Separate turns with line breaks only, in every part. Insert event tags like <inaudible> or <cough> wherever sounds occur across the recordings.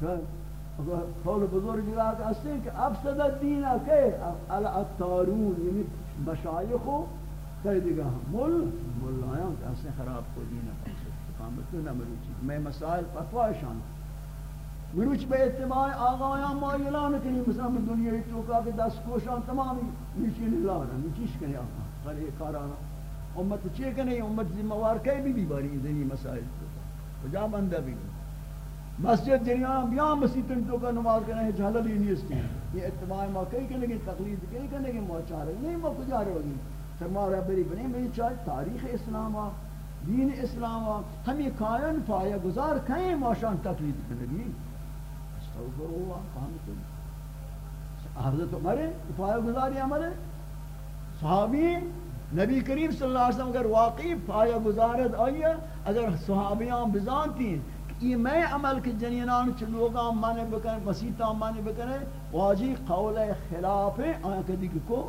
قول بزرگ راک استے ہیں کہ افسد الدین کہ الاتارون یعنی مشایخ کئی دیگا مل ملایاں کہ اسے خراب کو دین قامت نہ مروچی میں مسائل فتوائشان مروچ بے اتباع آغایاں ما اعلان کنی مثلا میں دنیا چوکا کے دست کوشان تمامی نیچی نہیں رہا نیچیش کنی آقا؟ خلی کارانا امت چیئے کنی؟ امت ذمہ وار کئی بھی بھی باری دینی مسائل کجا بندہ بھی مسجد جنیا بیاں مسیتن تو کا نماز کرنے ہیں جھلل ہی نہیں اس کی۔ یہ اتباع ما کئی کرنے کی، تقلید کئی کرنے کی موچارے نہیں ما کجا رہے ہوگی۔ فرما رہا بری بنی، میری چاہے تاریخ اسلام دین اسلام ہمیں کائن پایا گزار کہیں موشان تقلید کرنے گی استغفر اللہ، کام کرنے حضرت عمر، پایا گزاری عمر؟ صحابی، نبی کریم صلی اللہ علیہ وسلم اگر واقعی پایا گزارت آئیے اگر صحابیان بزانتی ہیں یہ میں عمل کے جنینان چلوگا مانے بکنے مسیطہ مانے بکنے، واجی قول خلاف آیا کدی کو؟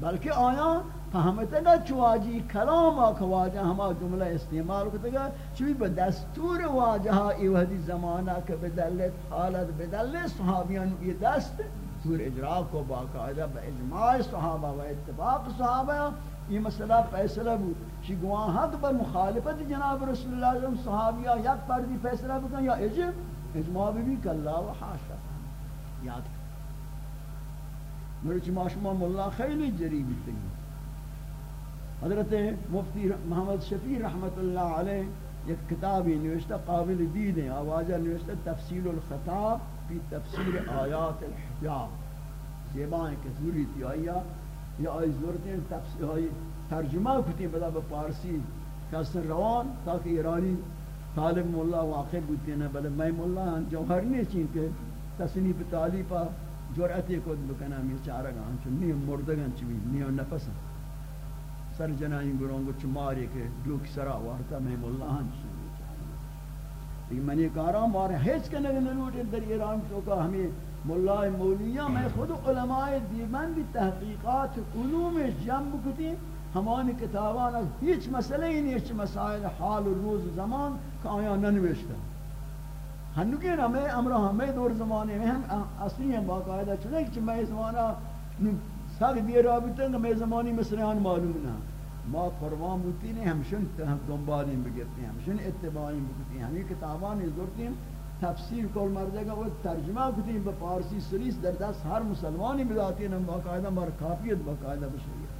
بلکہ آیا فهمتے گا چواجی کلام آکا واجہ ہما جملہ استعمال کرتے گا چوی بدستور واجہا ایوہدی زمانہ کے بدلت حالت بدلت صحابیان یہ دست سور اجراء کو باقاعدہ با اجماع صحابہ و اتفاق صحابہ یہ مسئلہ فیصلہ بود شی گوان حق بر مخالفت جناب رسول اللہ علیہ وسلم صحابیہ یک پردی فیصلہ بکن یا اجب اجماع بھی کل اللہ و حاشا یاد مرچ ماشما مولا خیلی جریبی تنگی حضرت مفتی محمد شفیع رحمت اللہ علیہ ایک کتابی نوشتہ قابل دید ہے آوازہ نوشتہ تفصیل الخطاب فی تفسیر آیات الحجاب. زیبائیں کہ ضروری تھی آیا یا آئی ضرورتیں تفسیر آئی ترجمہ کتی بدا بپارسی کسن روان، تاکہ ایرانی طالب مولا واقع بودتے ہیں، بلے میں مولا ہاں، جوہر نہیں چین کہ تصنیف طالبہ جرأتی کود بکنا می چارگا ہم نیم مردگان چوی نیم نفسا سر جنائیں گرونگو چماری کے دوک سرا وارتا میں مولا ہاں ہم لیکن منی کارا مارے ہیچ کے نگے نلوٹے در ایران چوکا ہمیں مولا مولیہ میں خود علماء دیمن بھی تحقیقات علوم جمع کتی ہمانی کتابان ہیچ مسئلہ ہی نہیں ہیچ مسائل حال و روز زمان کا آیا ننوشتا ہنوکین ہمیں امرہ ہمیں دور زمانے میں ہم اصلی ہیں باقاعدہ چلے کہ میں زمانہ ساگ دیر آبیتا کہ میں زمانی مصریان معلوم نہ. ما قربان بودتی نہیں ہمشن دنبالی بگرتی ہیں ہمشن اتباعی بگرتی ہیں ہمیں کتابان ضرورتی ہیں تفسیر کول مردے گا وہ ترجمہ کتی ہیں پارسی سریس در دست ہر مسلمانی بداتی ہیں، ہم باقاعدہ مر کافیت باقاعدہ بشریت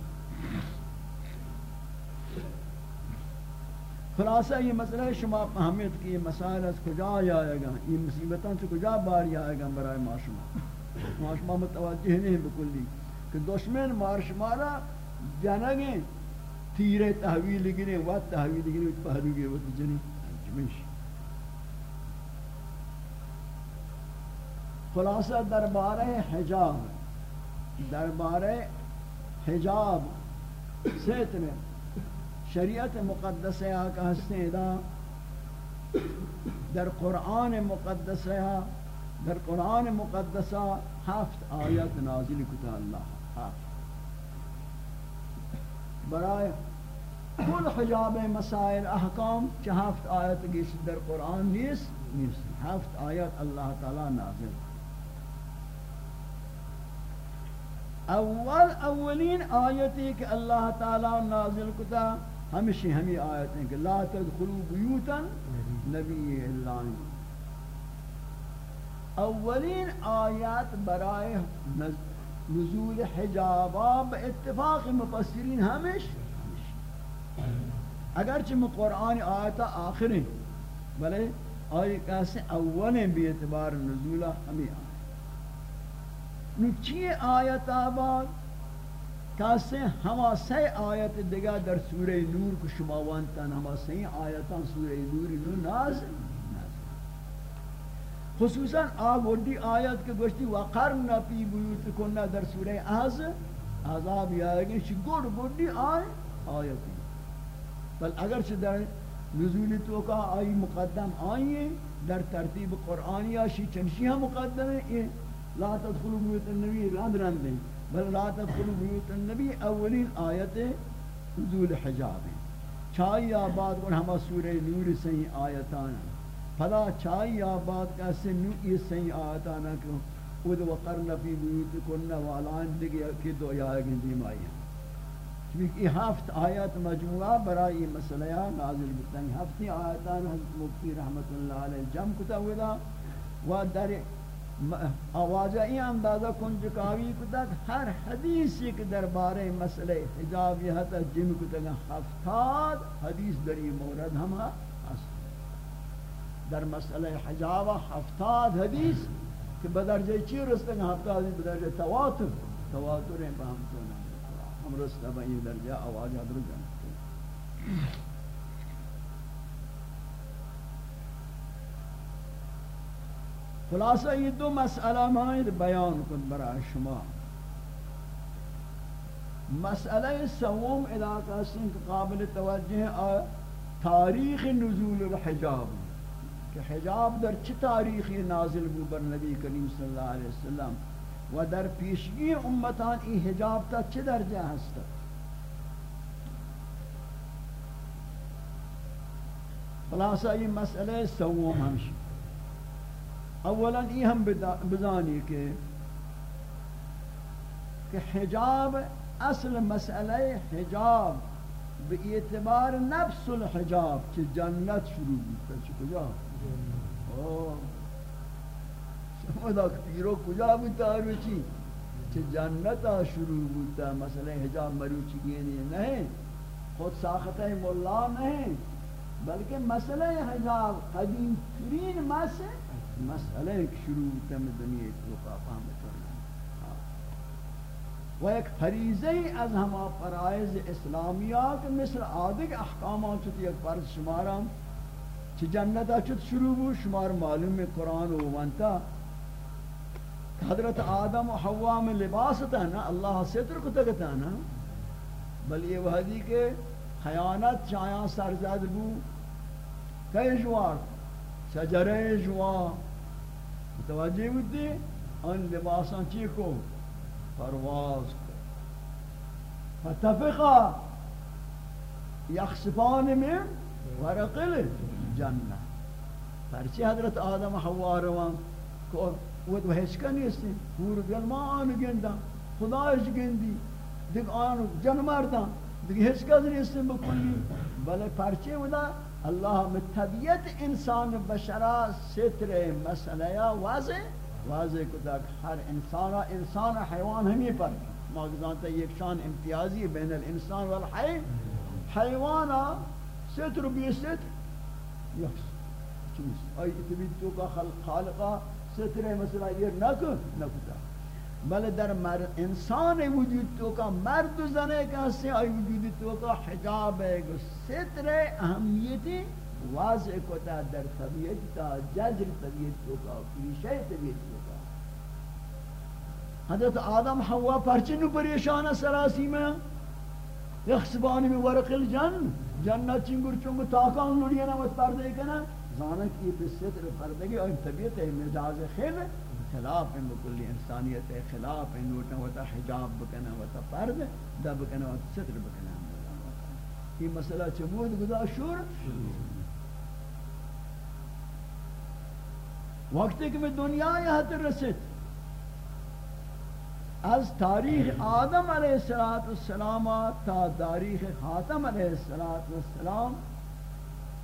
خلاصہ یہ مسئلہ ہے، شما فہمیت کہ یہ مسائل از کجا آئے گا؟ یہ مصیبتاں سے کجا باری آئے گا برای ما شما؟ ما شما متوجہ نہیں بکلی کہ دشمن مار شمارا جنگیں، تیرے تحویل گنے، وقت تحویل گنے وقت پہلو گے، وقت جنی جمش خلاصہ دربارہ حجاب دربارہ حجاب سیتنے شریعت مقدسہ کا ہستیدہ در قرآن مقدسہ، در قرآن مقدسہ ہفت آیت نازل کتا اللہ، ہفت۔ برائے کل حجاب مسائل احکام چہ ہفت آیت گیس در قرآن نیس نیس ہفت آیت اللہ تعالی نازل۔ اول اولین آیتی کہ اللہ تعالی نازل کتا، ہمیشہ ہمیں آیت ہیں کہ لا تدخلوا بیوتا نبی اللہ۔ اولین آیات برائے نزول حجابا اتفاق مفسرین ہمیش اگرچہ میں قرآن آیتا آخر ہیں، بلے آئی کہتے ہیں اولین بھی اعتبار نزولہ ہمیں آیت۔ نچی آیت آباد، کاسے ہما سی آیت دیگا در سورہ نور کو شما وانتان ہما سی آیتان سورہ نور نور ناز خصوصا آگوڑی آیت کے گوشتی وقرنا پی بیوت کننا در سورہ آز، عذاب یا گئی چی گوڑ گوڑی آئے آیتی بل اگر اگرچہ در نزولی تو کا آئی مقدم آئیے، در ترتیب قرآنی آشی چنشی ہم مقدم ہے۔ لا تدخلوا بیوت النبی راند راند دیں بل لا تدخلوا بیوت النبی اولین آیت نزول حجاب. چاہی آباد کن ہما سورہ نور سے آیتان فلا چاہی آباد کیسے نو یہ صحیح آتا نہ کہ ود وقرن فی بیوت بیوتکن والان دیگه کی دو یا گندی مائی چونکہ یہ ہفت آیات مجموعہ برای یہ مسئلہ نازل بتن ہفتی آیاتان حضرت مفتی رحمت اللہ علیہ جمع کتا ودا و در آوازہ این اندازہ کن جکاوی کتا ہر حدیث ایک دربارے مسئلہ حجاب یہ حتی جمع کتا ہفتاد حدیث در یہ مورد ہم در مسئلہ حجاب ہفتاد حدیث کہ بدرجہ چی رستے ہیں ہفتاد حدیث بدرجہ تواتر۔ تواتر ہیں پہ ہم تو ہم رستے ہیں یہ درجہ آواز حضر خلاصہ یہ دو مسئلہ مائد بیان کن برای شما۔ مسئلہ سوم علاقہ سنک قابل توجہ تاریخ نزول الحجاب۔ کہ حجاب در چی تاریخی نازل بو بر نبی کریم صلی اللہ علیہ وسلم؟ و در پیشگی امتان ای حجاب تا چی درجہ ہستا خلاصہ یہ مسئلہ سوم ہمشی اولا یہ ہم بزانی کہ کہ حجاب اصل مسئلہ حجاب، بے اعتبار نفس الحجاب چی جنت شروع بیتا چی کجا؟ شما پیرو کجا بیتا روچی چی جنت شروع بیتا مسئلہ حجاب مروچی گینی نہیں، خود ساختہ مولا نہیں، بلکہ مسئلہ حجاب قدیم ترین مسئلہ مسئلہ ایک شروع تم دنیا کو فهم کرنا و ایک فریضہ از ہما فرائض اسلامیات مثل عادق احکامات چت ایک فرض شمارم چھ جنت چت شروع بو، شمار معلوم قرآن و منتا۔ حضرت آدم و حوا میں لباس تھا نا، اللہ ستر کو تکتا نا۔ بل یہ وحدی کے خیانت چایا سرزد بو۔ کئی جوار؟ شجرے جوار۔ متوجہ ہوتی ان لباساں چی کو پرواز کو فتفقا یخصفان من ورق الجنہ۔ پرچی حضرت آدم حوا روان کو وہ تو ہچکا نیستی، پور گل ما آن گندا، خدایش گندی، دیکھ آن جن مردان دیکھ ہچکا نیستی بکلی۔ بلے پرچی ودا اللہ میں طبیعت انسان بشرا ستر مسئلہ واضح؟ واضح کو تک ہر انسان انسان حیوان ہمیں پر۔ ماغذانتا ایک شان امتیازی بین الانسان والحی۔ حیوانا ستر بی ستر۔ یکس چیز۔ آئی اتبید تو کا خالقہ ستر مسئلہ یہ نکو نکو بل در مر، انسان وجود تو کا مرد و زنے کا سے ای وجود تو کا حجاب ہے گو ستر اہمیتی واضح کو تا در طبیعت تا جذر طبیعت تو کا پیشے طبیعت تو کا۔ حضرت آدم حوا پرچنو پریشان سراسی میں۔ یخسبانی میں ورق الجن، جنت چنگر چنگر تاکان لڑیا نہ مت پردے کنا۔ زانک یہ ستر پردگی اور طبیعت ہے، مزاج خیل خلاف ان بکلی انسانیت خلاف ان وتا وتا حجاب بکنا وتا پرد دا بکنا وتا ستر بکنا یہ مسئلہ چمود گدا شور۔ وقت کہ میں دنیا یہاں تر رسید۔ از تاریخ آدم علیہ السلام والسلام، تا تاریخ خاتم علیہ السلام والسلام،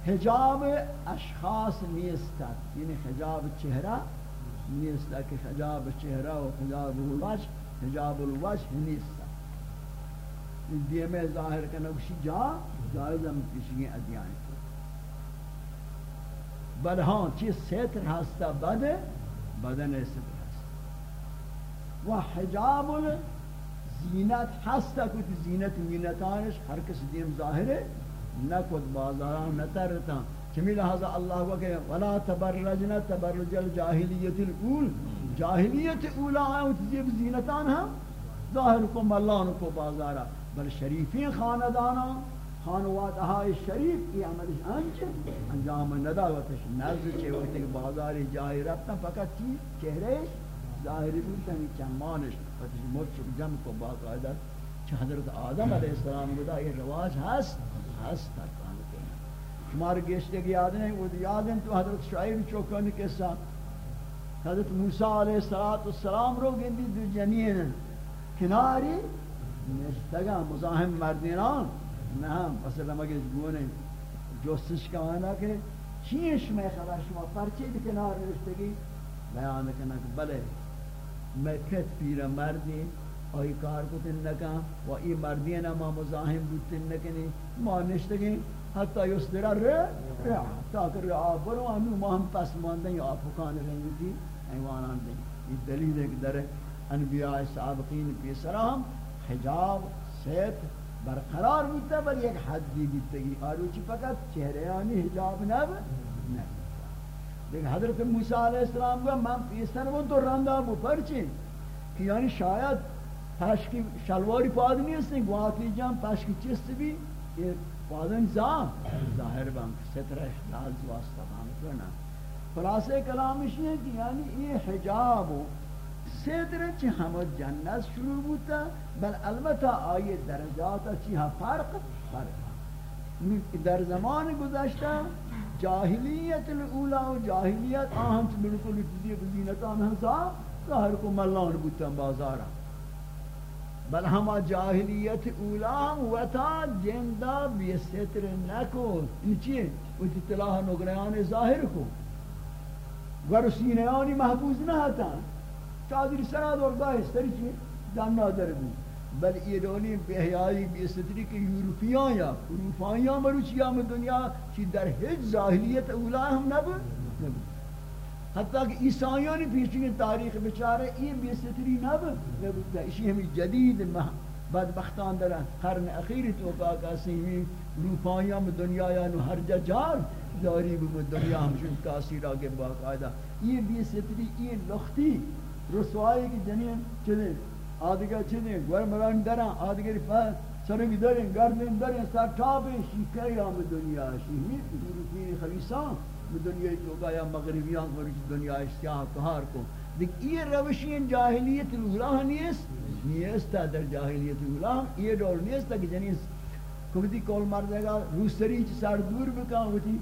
حجاب اشخاص نیستد یعنی حجاب چہرہ نیست کہ حجاب چہرہ و حجاب الوجه حجاب الوجه نیست. دیئے ظاہر کرنا کسی جا جائز ہم کسی ادیان کو بل ہاں چیز ستر ہستا بد بدن ستر ہستا و حجاب الزینت ہستا کچھ زینت وینتانش ہر کس دیم ظاہر ہے نہ کچھ بازاران نہ ترتا چمی لہذا اللہ کو کہ ولا تبرجنا تبرج الجاہلیت الاول جاہلیت اولا ہے تجیب زینتان ہم ظاہر کو ملان کو بازارا بل شریفین خاندانا خانوات اہائی شریف کی عملش انچ انجام ندا وقتش نزد چے وقت کہ بازاری جاہی ربتا فقط چی؟ چہرے؟ ظاہری بودتا ہمی چمانش وقتش مرچ جمع کو باقاعدہ چھ حضرت آدم علیہ السلام گدا یہ رواج ہست ہست تک۔ شمار گیشتے کی یاد نہیں وہ یاد ہیں تو حضرت شعیب چوکن کے ساتھ حضرت موسیٰ علیہ السلام رو گندی دو جنین. کناری؟ نشتگا مزاحم مردینان نہ پس لمگے گونے جوستش کا آنا کہ چیش میں خبر شما پرچے دی کنار نشتگی بیان کنک بلے میں کت پیر مردی. آئی کار کو تن نکا و ای مردی نما مزاحم بود تن نکنی. ما نشتگی حتی یسترا ر ر تاکر ر برو انو ما ہم پس ماندیں یا پکان رہیں گی ایوانان دیں۔ یہ دلیل ہے کہ در انبیاء سابقین پیسرام حجاب سیت برقرار بودتا بل یک حدی بودتا گی۔ آروچی فقط چہرے آنی، حجاب نب نہیں لیکن حضرت موسیٰ علیہ السلام کو من پیسر وہ تو رندہ بو پرچی کہ یعنی شاید پشکی شلواری پاد نیست گواتی جان پشکی چست بھی، یہ پادن زا ظاہر بان سترش لاز واسطہ بان کرنا۔ خلاصے کلامش یہ کہ یعنی یہ حجاب ستر چی ہم جنت شروع بوتا، بل البتہ آئیے درجات چی ہاں فرق فرق۔ در زمان گزشتہ جاہلیت الاولا و جاہلیت آہم سے بالکل اتدی بزینتان ہنسا، ظاہر کو ملان بوتا بازارا۔ بل ہما جاہلیت اولا وطا جندہ بیستر نکو ان چیئے؟ وہ تلاہ نگریان ظاہر کو۔ گر سینیانی محبوظ نہ ہتا۔ چادر سراد اور گاہ سری چیئے؟ دانا در بھی بل ایرانی بہیائی بیستری کے یورپیان یا اروپائیان مروچیاں میں دنیا چی در ہج ظاہلیت اولا ہم نبو نبو حتیٰ کہ عیسائیانی پیچھے تاریخ بچارے یہ بے ستری نہ بودتا اسی ہمیں جدید بدبختان در قرن اخیر تو پاک اسیمی روپایاں میں دنیا یعنی یا نو ہر جا جار داری بھی دنیا ہمشن تاثیر آگے باقاعدہ یہ بے ستری یہ لختی رسوائی کی جنین چلے آدھگا چلے گوار مران دران آدھگری پاس سرنگ دریں گردن دریں سر ٹاپیں شیکر آم دنیا شیمی روپی خلیصان دنیا تو گایا مغربیان کو دنیا اشتیاہ کہار کو۔ دیکھ، یہ روشین جاہلیت الاولا نیست نیست در جاہلیت الاولا یہ دور نیست کہ جنیس کبھی کول مردے گا روسری چی سر دور بکان ہوتی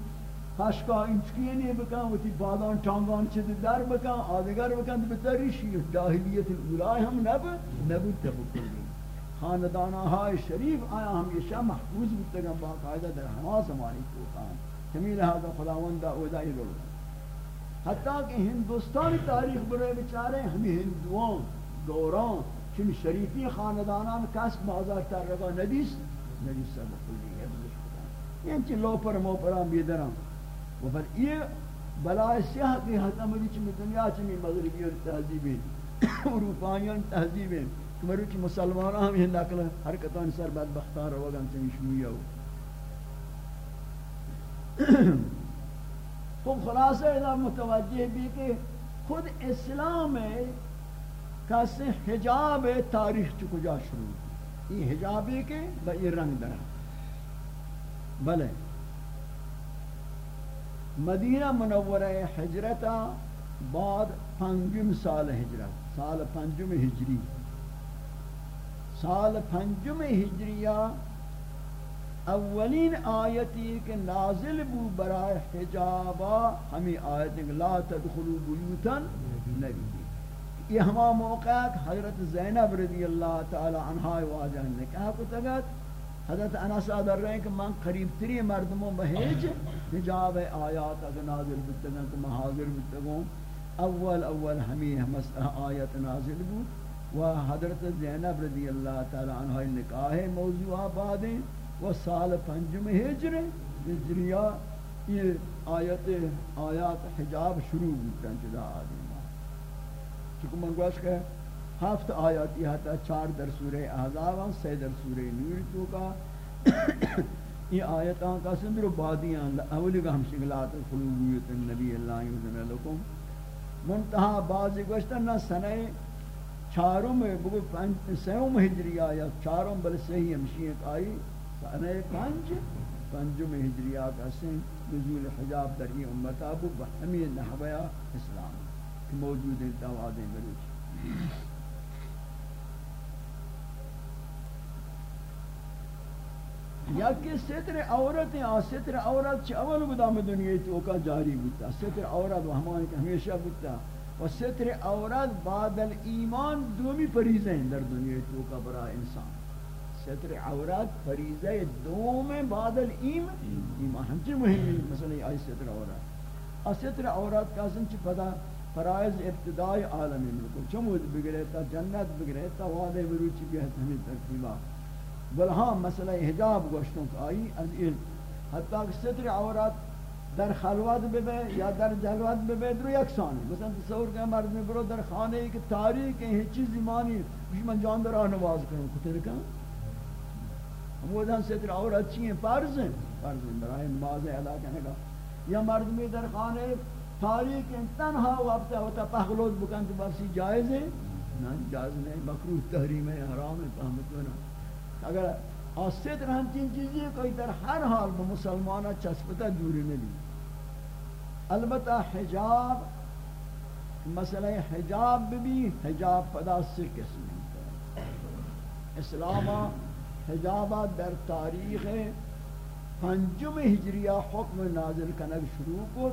ہشکا خشکا انچکینی بکان ہوتی بادان ٹانگان چی در بکان آدگر بکان بتریش جاہلیت الاولا ہم نب نبود تبکلی خاندانہ ہائے شریف آیا ہمیشہ محفوظ بودتا گا باقاعدہ در ہما زمانی کو خان۔ همین لحاظا خداوند اودای رو حتی کہ ہندوستان تاریخ بنے بیچارے ہم ہندوؤں دوران چون شریفی خاندانان کسب بازار ترگا ندیس ندیس سب کلی حفظش کدن یعنی چی لوپر موپران بیدران و پر یہ بلائے سیاہ کی حتم وچ میں دنیا چمی مغربی اور تحذیبی <coughs> اروپانیان تحذیبی کہ مروچ مسلمان ہم یہ نقل حرکتان سر بدبختار ہوگا چمی شمیہ ہوگا خب خلاصہ ادا متوجہ بھی کہ خود اسلام ہے حجاب تاریخ چ کجا شروع یہ حجاب ہے کہ رنگ درا۔ بلے مدینہ منورہ حجرتا بعد پنجم سال ہجرت سال پنجم ہجری۔ سال پنجم ہجریہ اولین آیتی کہ نازل بو برای حجابا ہمیں آیت لا تدخلوا بیوتا نبی یہ ہما موقع حضرت زینب رضی اللہ تعالی عنہ واجہ نے کہا کو تگت حضرت انس در رہے ہیں کہ من قریب تری مردموں بہیج حجاب آیات اگر نازل بتگن تو محاضر بتگوں اول اول ہمیں ہمس آیت نازل بو و حضرت زینب رضی اللہ تعالی عنہ نکاح موضوع آبادیں و سال پنجم ہجر ہجریہ یہ آیت، آیات حجاب شروع ہوتا ہے جدا آدم چکہ منگوش کہ ہفت آیات یہ تا چار در سورہ احزاب سی در سورہ نور تو کا۔ یہ آیتاں کا سندر بادیاں اولی کا ہم شکلات خلوبیت النبی اللہ علیہ لکم منتہا بعضی گوشتا نہ سنہ چاروں میں بگو پنج سیوم ہجریہ یا چاروں بل صحیح ہمشی ایک آئی۔ سنہ پنج پنجم ہجریہ کا نزول حجاب در یہ امت ابو بہمی نحویا اسلام کہ موجود ہیں تواد بلوچ یا کہ ستر عورت ہیں ستر عورت چھ اول بدام دنیا تو کا جاری بودتا، ستر عورت و ہمان کہ ہمیشہ بودتا، و ستر عورت بعد الایمان دومی فریضہ ہیں در دنیا تو کا برا انسان۔ ستر عورت فریضہ دوم بعد الایمان ایمان ہم چھ مہمی مثلا یہ آئی ستر عورت ستر عورت کا سن چھ پدا فرائض ابتدائی عالمی ملکو چمود بگرے تا جنت، بگرے تا وعدے بروچی بھی ہمیں ترتیبات بل ہاں مسئلہ حجاب گوشتوں کا آئی، از علم حتیٰ کہ ستر عورت در خلوت ببے یا در جلوت ببے، در یکسان ہے مثلا تصور کہ مرد میں برو در خانے ایک تاریخ ہے چیز ایمانی بیش من جان در آنواز کروں کتر کہاں ہم ستر عورت چیئے فرض ہیں۔ فرض ہیں برای نماز ادا کرنے کا یا مرد میں در خانے تاریخ تنہا وقت ہوتا پہلوت بکن تو بسی جائز ہے نا جائز نہیں مکروح تحریم ہے حرام ہے فهمت ہونا اگر آسیت رہن چین چیزی ہے، کوئی در ہر حال با مسلمانہ چسپتا دوری نلی البتہ حجاب، مسئلہ حجاب بھی حجاب پدا سے قسم اسلام حجابہ در تاریخ پنجم ہجریہ حکم نازل کنگ شروع کو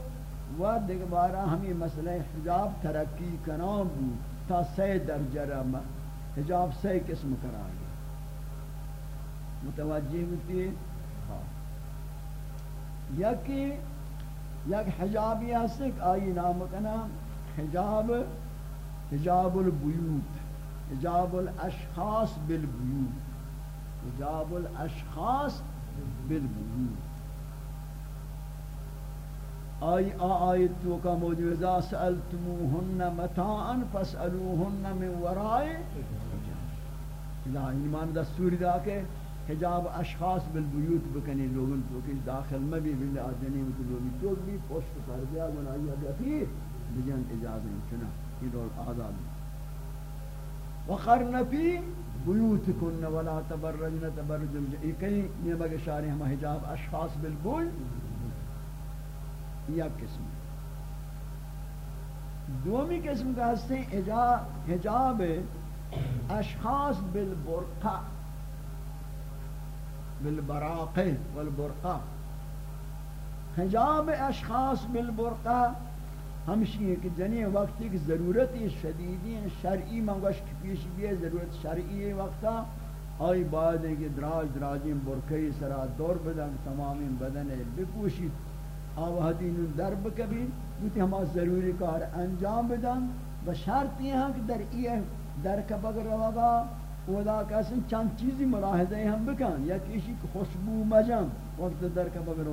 و دیکھ بارا ہمیں مسئلہ حجاب ترقی کنام بو تا سی درجہ حجاب سی قسم کرائیں متوجہ ہوتی؟ ہاں۔ یکی یک حجابی ہستک آئی نام کنا، حجاب حجاب البیوت، حجاب الاشخاص بالبیوت۔ حجاب الاشخاص بالبیوت آئی آیت تو کا موجود اذا سألتموهن متاعا فاسألوهن من وراء لا ایمان دستوری دا کہ حجاب اشخاص بالبیوت بکنی لوگن تو کہ داخل میں بھی بلے آجنی میں تو لوگی تو بھی پوشت کر دیا گناہی ابیتی بجن اجازیں چنا، یہ دول آزاد وقرن فی بیوتکن ولا تبرجن تبرج یہ کئی نیمہ کے شارے ہم حجاب اشخاص بالبول یا قسم دومی قسم کا ہستے حجاب اشخاص بالبرقہ بالبراق والبرقہ حجاب اشخاص بالبرقہ ہمشی ہے کہ جنی وقتی کی ضرورت شدیدی شرعی منگوش کی پیش بھی ہے ضرورت شرعی وقتا آئی بعد ہے کہ دراج دراجیں برکئی سرا دور بدن تمامی بدن بپوشید آوہدین درب کبھی بوتی ہما ضروری کار انجام بدن. بشرط یہ ہیں کہ در ایہ در کبگ روگا ودا کسن چند چیزی ملاحظہ ہم بکن. یا کسی خوشبو مجم وقت در کا بگر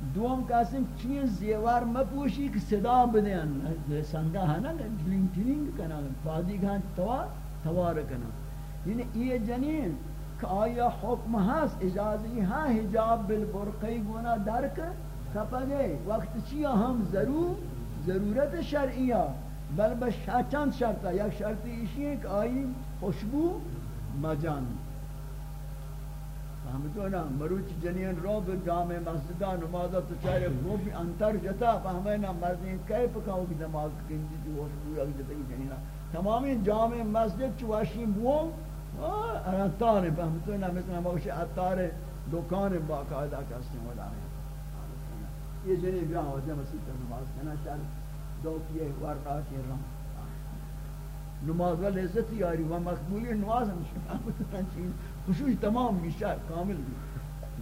دوم کسن چیز زیور مپوشی کہ صدا بدین سنگا ہے نا گلنگ ٹلنگ کنا فادی گھان توا، توار کنا یعنی یہ جنین کہ آیا حکم ہست اجازی ہاں حجاب بالبرقی گونا درک؟ کپگے وقت چیا ہم ضرور، ضرورت شرعیہ بل بس چند شرط یک شرطی اسی ہے کہ آئی خوشبو مجان. فهمتو نا مروچ جنین رو به جامع مسجدہ، نمازہ تو چاہے وہ انتر جتا فهمے نا مردین کئی پکاؤ کی نماز کنجی جو خوشبو یک جتا کی جنینا تمامی جامع مسجد چواشی بو ارانتان فهمتو نا مثل ہم اوشی اتار دکان باقاعدہ کسیم ولا ہے یہ جنین بیان ہوتا ہے مسجد نماز کنا شرط دو کیے ورقات یہ رہا نماز والا عزت یاری، و مقبولی نماز ہم شما خشوع تمام بیشتر کامل بھی،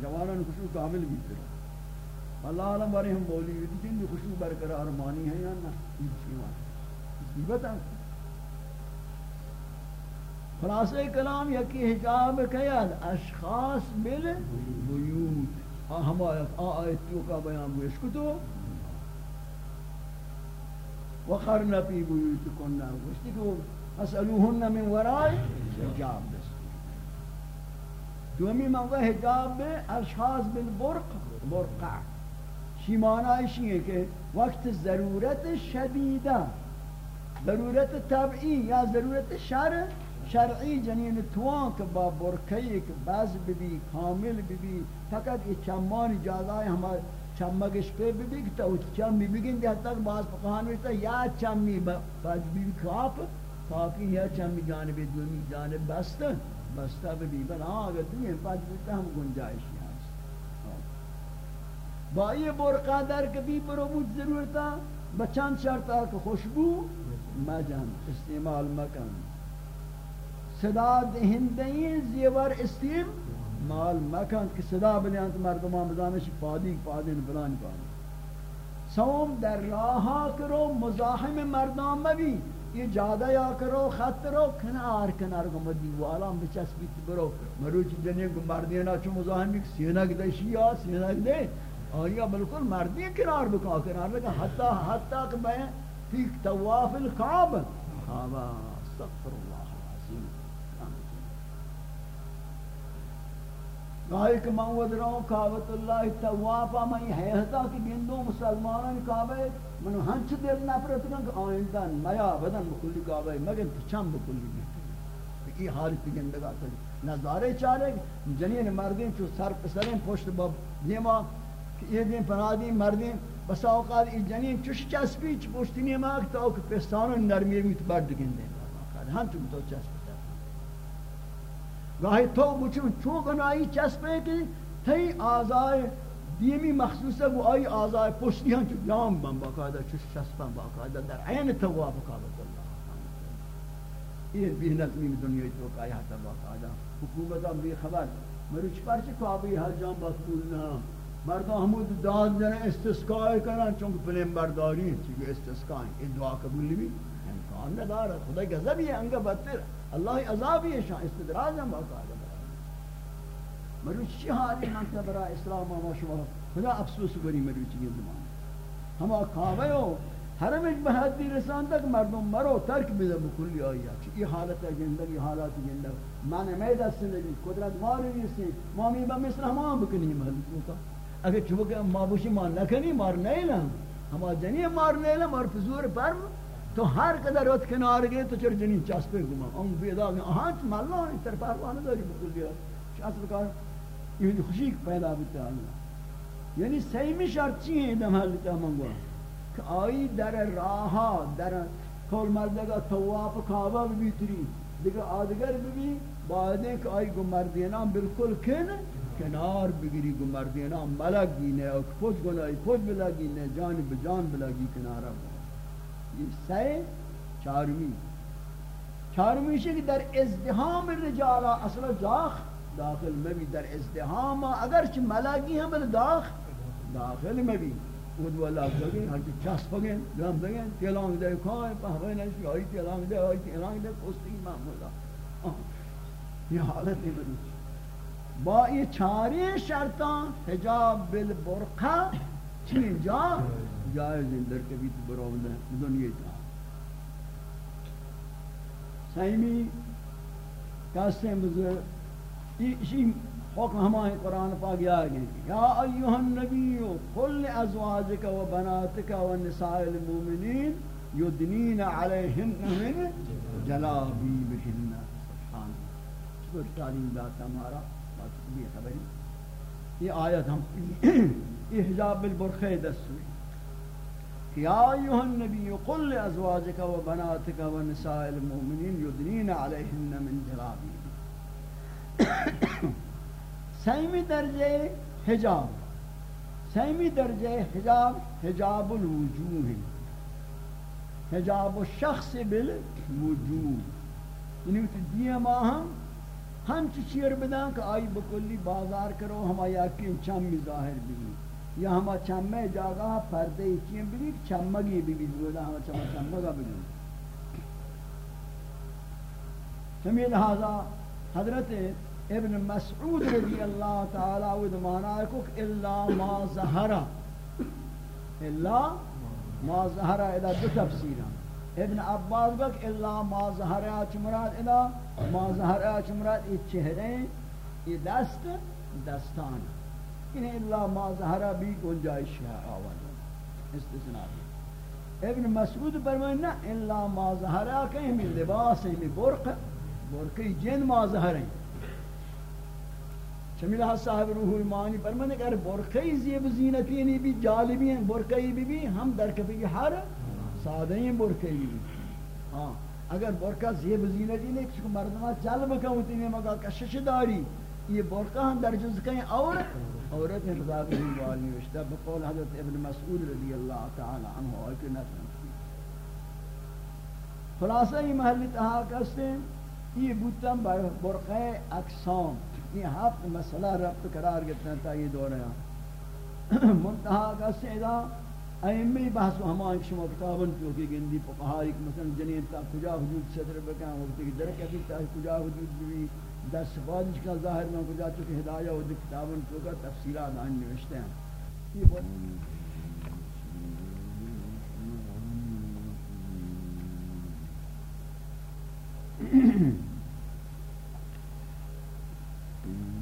جوانان خشوع کامل بھی پھر اللہ عالم بارے ہم بولی ہوئی تھی، جن خشوع برقرار مانی ہے یا نہ مصیبت ہے۔ خلاصہ کلام یکی حجاب قید اشخاص بل بیوت۔ ہم آیت تو کا بیان ہوئے اس کو تو وقرن فی بیوتکن، گوشتی کہ اسألوهن من وراء حجاب۔ دومی موقع حجاب بے اشخاص بالبرق برقع شی معنی ہے کہ وقت ضرورت شدیدہ ضرورت طبعی یا ضرورت شرع شرعی جنین توان کہ با برکئی کہ بعض ببی، کامل ببی. فقط یہ چمان اجازہ ہے ہمارے چمگش پہ بھی بھی کتا ہوتی چمی بگن دیا تک بعض فقہان ویستا یا چمی باز بھی کاپ کافی یا چمی جانب دومی جانب بستا بستہ بھی بل ہاں اگر دوئے پاس بیتا ہم گنجائش یہاں با یہ برقہ در کبھی برو بود ضرورتا بچان شرطا کہ خوشبو مجن استعمال مکن صدا دہندین زیور استیم مال مکن کہ صدا بلیانت مردمان بزانش پادی پادین بلانی پادی۔ سوم در راہا کرو، مزاحم مردان مبی یہ جادہ یا کرو خط رو، کنار کنار کو مدی والا بچسبیت برو. مروچ جنین کو مردینا چو مزاحم ایک سینک دے شیعہ سینک دے آیا بالکل مردی کنار بکا کنار لگا حتی حتی کہ میں فیک تواف القعب خوابا استغفر اللہ العظیم گاہی کہ من ود رہا ہوں کعبت اللہ توافا من حیحتا کی گندو مسلمانان کعبے من ہنچ دل نفرت کن کہ آئندہ میا بدن بکلی کعبے، مگر چم بکلی بھی یہ حالت گندگا تلی نظارے چارے جنین مردین چو سر پسرین پشت باب دیما یہ دین پنادین مردین، بس اوقات ای جنین چوش چسبی چ پشتینی ماک تا کہ پستان نرمی میت برد گندے۔ ہم تو تو چسب گاہی تو بچوں چون گناہی چسبے کی تھی آزائے دیمی مخصوص ہے وہ آئی آزائے پشتی ہاں ہم چون جام بم باقاعدہ چوش چسبن باقاعدہ، در عین تواب کعبۃ اللہ یہ بھی نظمی دنیا تو کا یہ باقاعدہ۔ حکومت ہم بھی خبر۔ مروچ پر چ کعبہ ہر جام مقبول نہ۔ مردہ حمود داد جن استسقاء کرنا چونکہ پلیم برداری ہیں چونکہ استسقاء ہیں، یہ دعا قبول بھی امکان نہ دار، خدا غضب ہے، انگا بدتر۔ اللہ عذاب ہے شان استدراج ہم باقا مروچ چی حالی منتا برا اسلام و شما، خدا افسوس کری مروچ یہ زمان ہما کعبہ ہو حرم ایک بہتی رسان تک مردم مرو، ترک بده بکلی آیا چی یہ حالت گندگ حالات گندگ معنی میں دست نبی قدرت ماری نیستی مامی با مثل ہمان بکنی محلی اگر چوبک مابوشی مار نکنی، مار نیلا ہما جنی مار نیلا مار پزور پر۔ تو هر قدر ات کنار گئے تو چرا جنین چسبه گما اون بیدا گئی آها تو ملا تر پروانه داری بکل گیا چسب کار یعنی خوشی پیدا بیتا اللہ یعنی سیمی شرط چی ہے دم حضرت منگوا کہ آئی در راہا در کل مردگا تواف کعبہ بیتری دیگه آدگر ببی باید که آی نام. بالکل کن کنار بگیری گمردینام ملگی نه او پوت گنای پوت بلگی نه جان بجان جان بلگی کنارا این سه چارمی چارمیشه که در ازدهام رجالا اصلا داخل داخل مبی در ازدهام اگرچه ملاگی هم برد داخل داخل مبی خود والا بگین هر کی چاس بگین درام بگین تلان ده کار پهوی نشی آی تلان ده آی تلان ده پستی معمولا یہ حالت ہے با یہ چاری شرطاں حجاب بالبرقع چنین جا جائز اندر کبھی تو براؤن ہے دنیا جا سیمی کہتے ہیں بزرگ اسی حکم ہمائیں قرآن پاک یا گئے یا ایوہ النبی قل ازواجک و بناتک و نساء المومنین یدنین علیہن من جلابی بہن سبحان شکر تعلیم داتا ہمارا بات یہ خبری یہ آیت ہم یہ حجاب بالبرخے دستوری یا ایوہ النبی قل ازواجک و بناتک و نساء المومنین یدنین علیہن من جلابی سیمی درجے حجاب. سیمی درجے حجاب حجاب الوجوہ. حجاب الشخص بالوجوہ. یعنی کہ دیئے ماہم ہم چیر بدن کہ آئی بکلی بازار کرو ہما یاکی چم ظاہر بھی یا ہما چمے جاگا پردے چیم بھی چمگی بھی بھی دولا ہما چمہ چمگا بھی سمی لہذا حضرت ابن مسعود رضی اللہ تعالی ود مانا کو الا ما ظہر الا ما ظہر الا دو تفسیر ابن عباس کو الا ما ظہر اچ مراد الا ما ظہر اچ مراد یہ چہرے یہ دست دستان ان الا ما ظہر بھی گنجائش ہے اول استثناء ابن مسعود فرمایا نہ الا ما ظہر کہیں بھی لباس میں برق، برقی جن ما ظہر ہیں شمیل صاحب روح ایمانی فرمانے کہ برقعی زیب زینتی نہیں بھی جالبی ہیں برقعی بھی بھی ہم در کبھی ہر سادہ ہیں برقعی بھی ہاں اگر برقع زیب زینتی نہیں کچھ مردمہ جلب کہوتی نہیں مگا کشش داری. یہ برقع ہم در جز کہیں عورت عورت رضا بھی والی وشتہ بقول حضرت ابن مسعود رضی اللہ تعالی عنہ اور کہ نفس خلاصہ یہ محلی تہا کستے یہ بوتن برقع اقسام، یہ ہفت مسئلہ ربط قرار گتنا تا یہ دور ہے منتہا کستے ادا ائمه بحث و همان شما کتابن تو کہ گندی فقہائی مثلا جنین تا کجا وجود صدر بکن وقت کی در کبھی تا کجا وجود بھی دس بعد کا ظاہر میں گزار چکے ہدایہ و کتابوں تو کا تفصیلات ان نوشتے ہیں یہ Mm-hmm. <clears throat> <clears throat>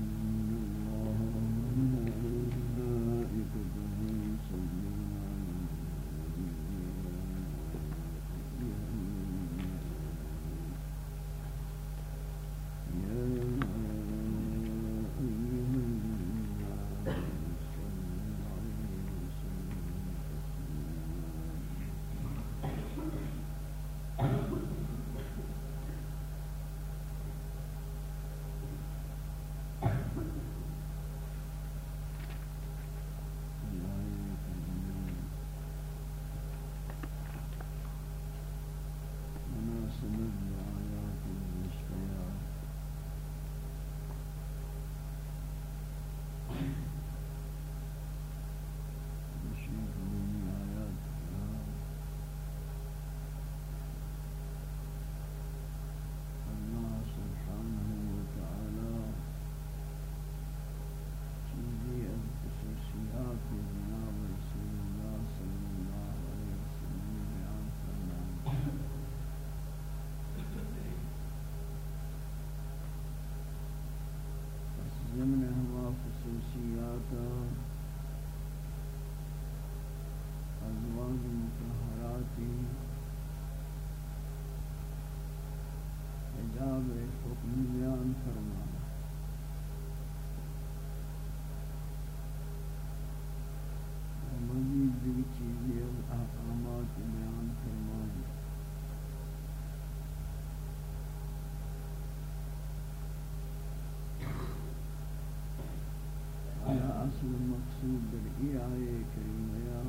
اصل مقصود در ای آیه کریمه یا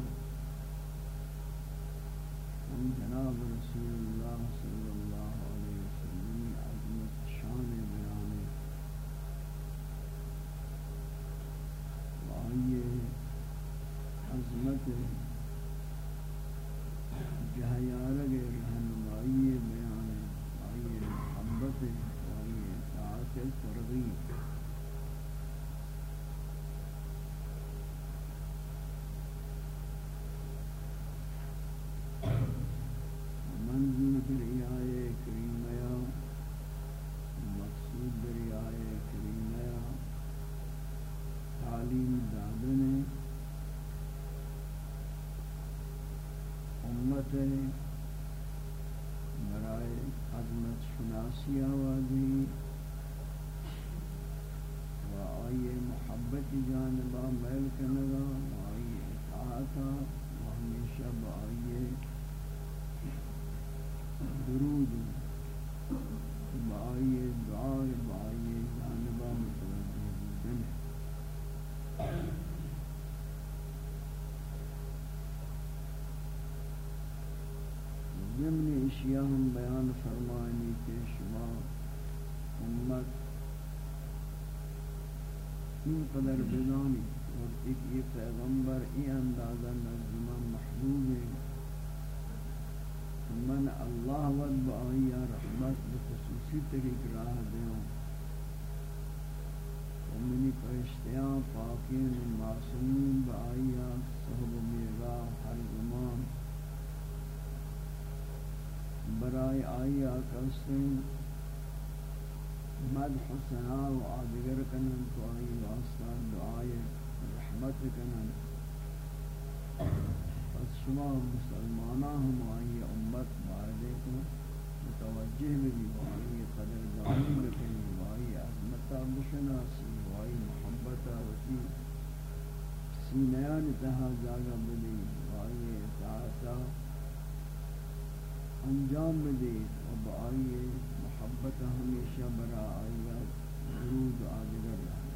ہم جناب رسول اللہ صلی اللہ علیہ وسلم عظمت شان بیان و آئیے عظمت برائے عظمت شناسی آوازی ضمن اشیاء ہم بیان فرمائنی کہ شما امت این قدر بدانی اور ایک یہ پیغمبر ای اندازہ نظمہ محبوب ہے۔ من اللہ ود بآئی رحمت بخصوصی طریق راہ دیوں ومنی پرشتیاں پاکین معصومین بآئی صحب میرا ہر زمان برای آئی آکستین مدح سنا و آدگر کنن تو آئی واسطہ، دعای رحمت کنن. پس شما مسلمانہ ہم آئی امت بائدے کو متوجہ بھی آئی قدر دانی بکنی آئی عظمتا بشناسی آئی محبتا وکی سینیان تہا جاگا بلی آئی اطاعتا انجام بدید و با آئیے، محبت ہمیشہ برا آئیہ درود آدگر رہا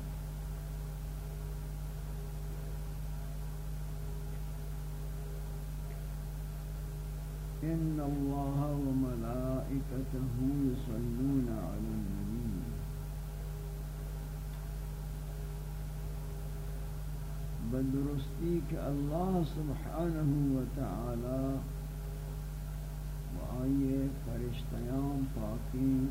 ان الله وملائكته يصلون على النبي بدرستی کہ اللہ سبحانہ وتعالی و آئیے فرشتیان پاکی۔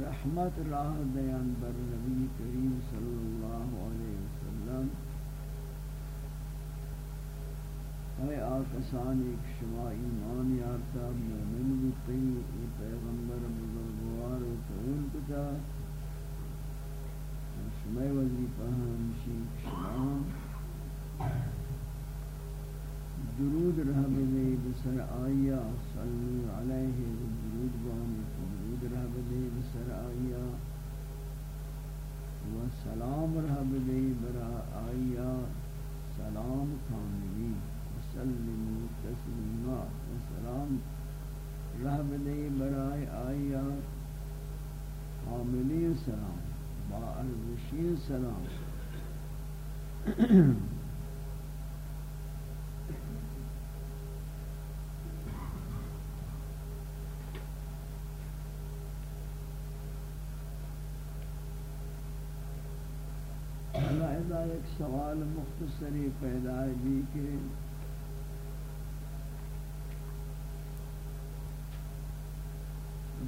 رحمت راہ دیان بر نبی کریم صلی اللہ علیہ وسلم۔ اے آکسان، ایک شما ایمان یارتا مومن بودتی ای پیغمبر بزرگوار و قول کتا شما وظیفہ ہمشی شما۔ درود رہ بدے بسر آیا صلی علیہ درود بانی، درود رہ بدے بسر آیا و سلام رہ بدے برا آیا سلام کاملی وسلموا تسلیما و سلام رحم دے برائے آیا عاملی سلام، با ارزشی سلام اللہ ایک سوال مختصری پیدا ہے جی کہ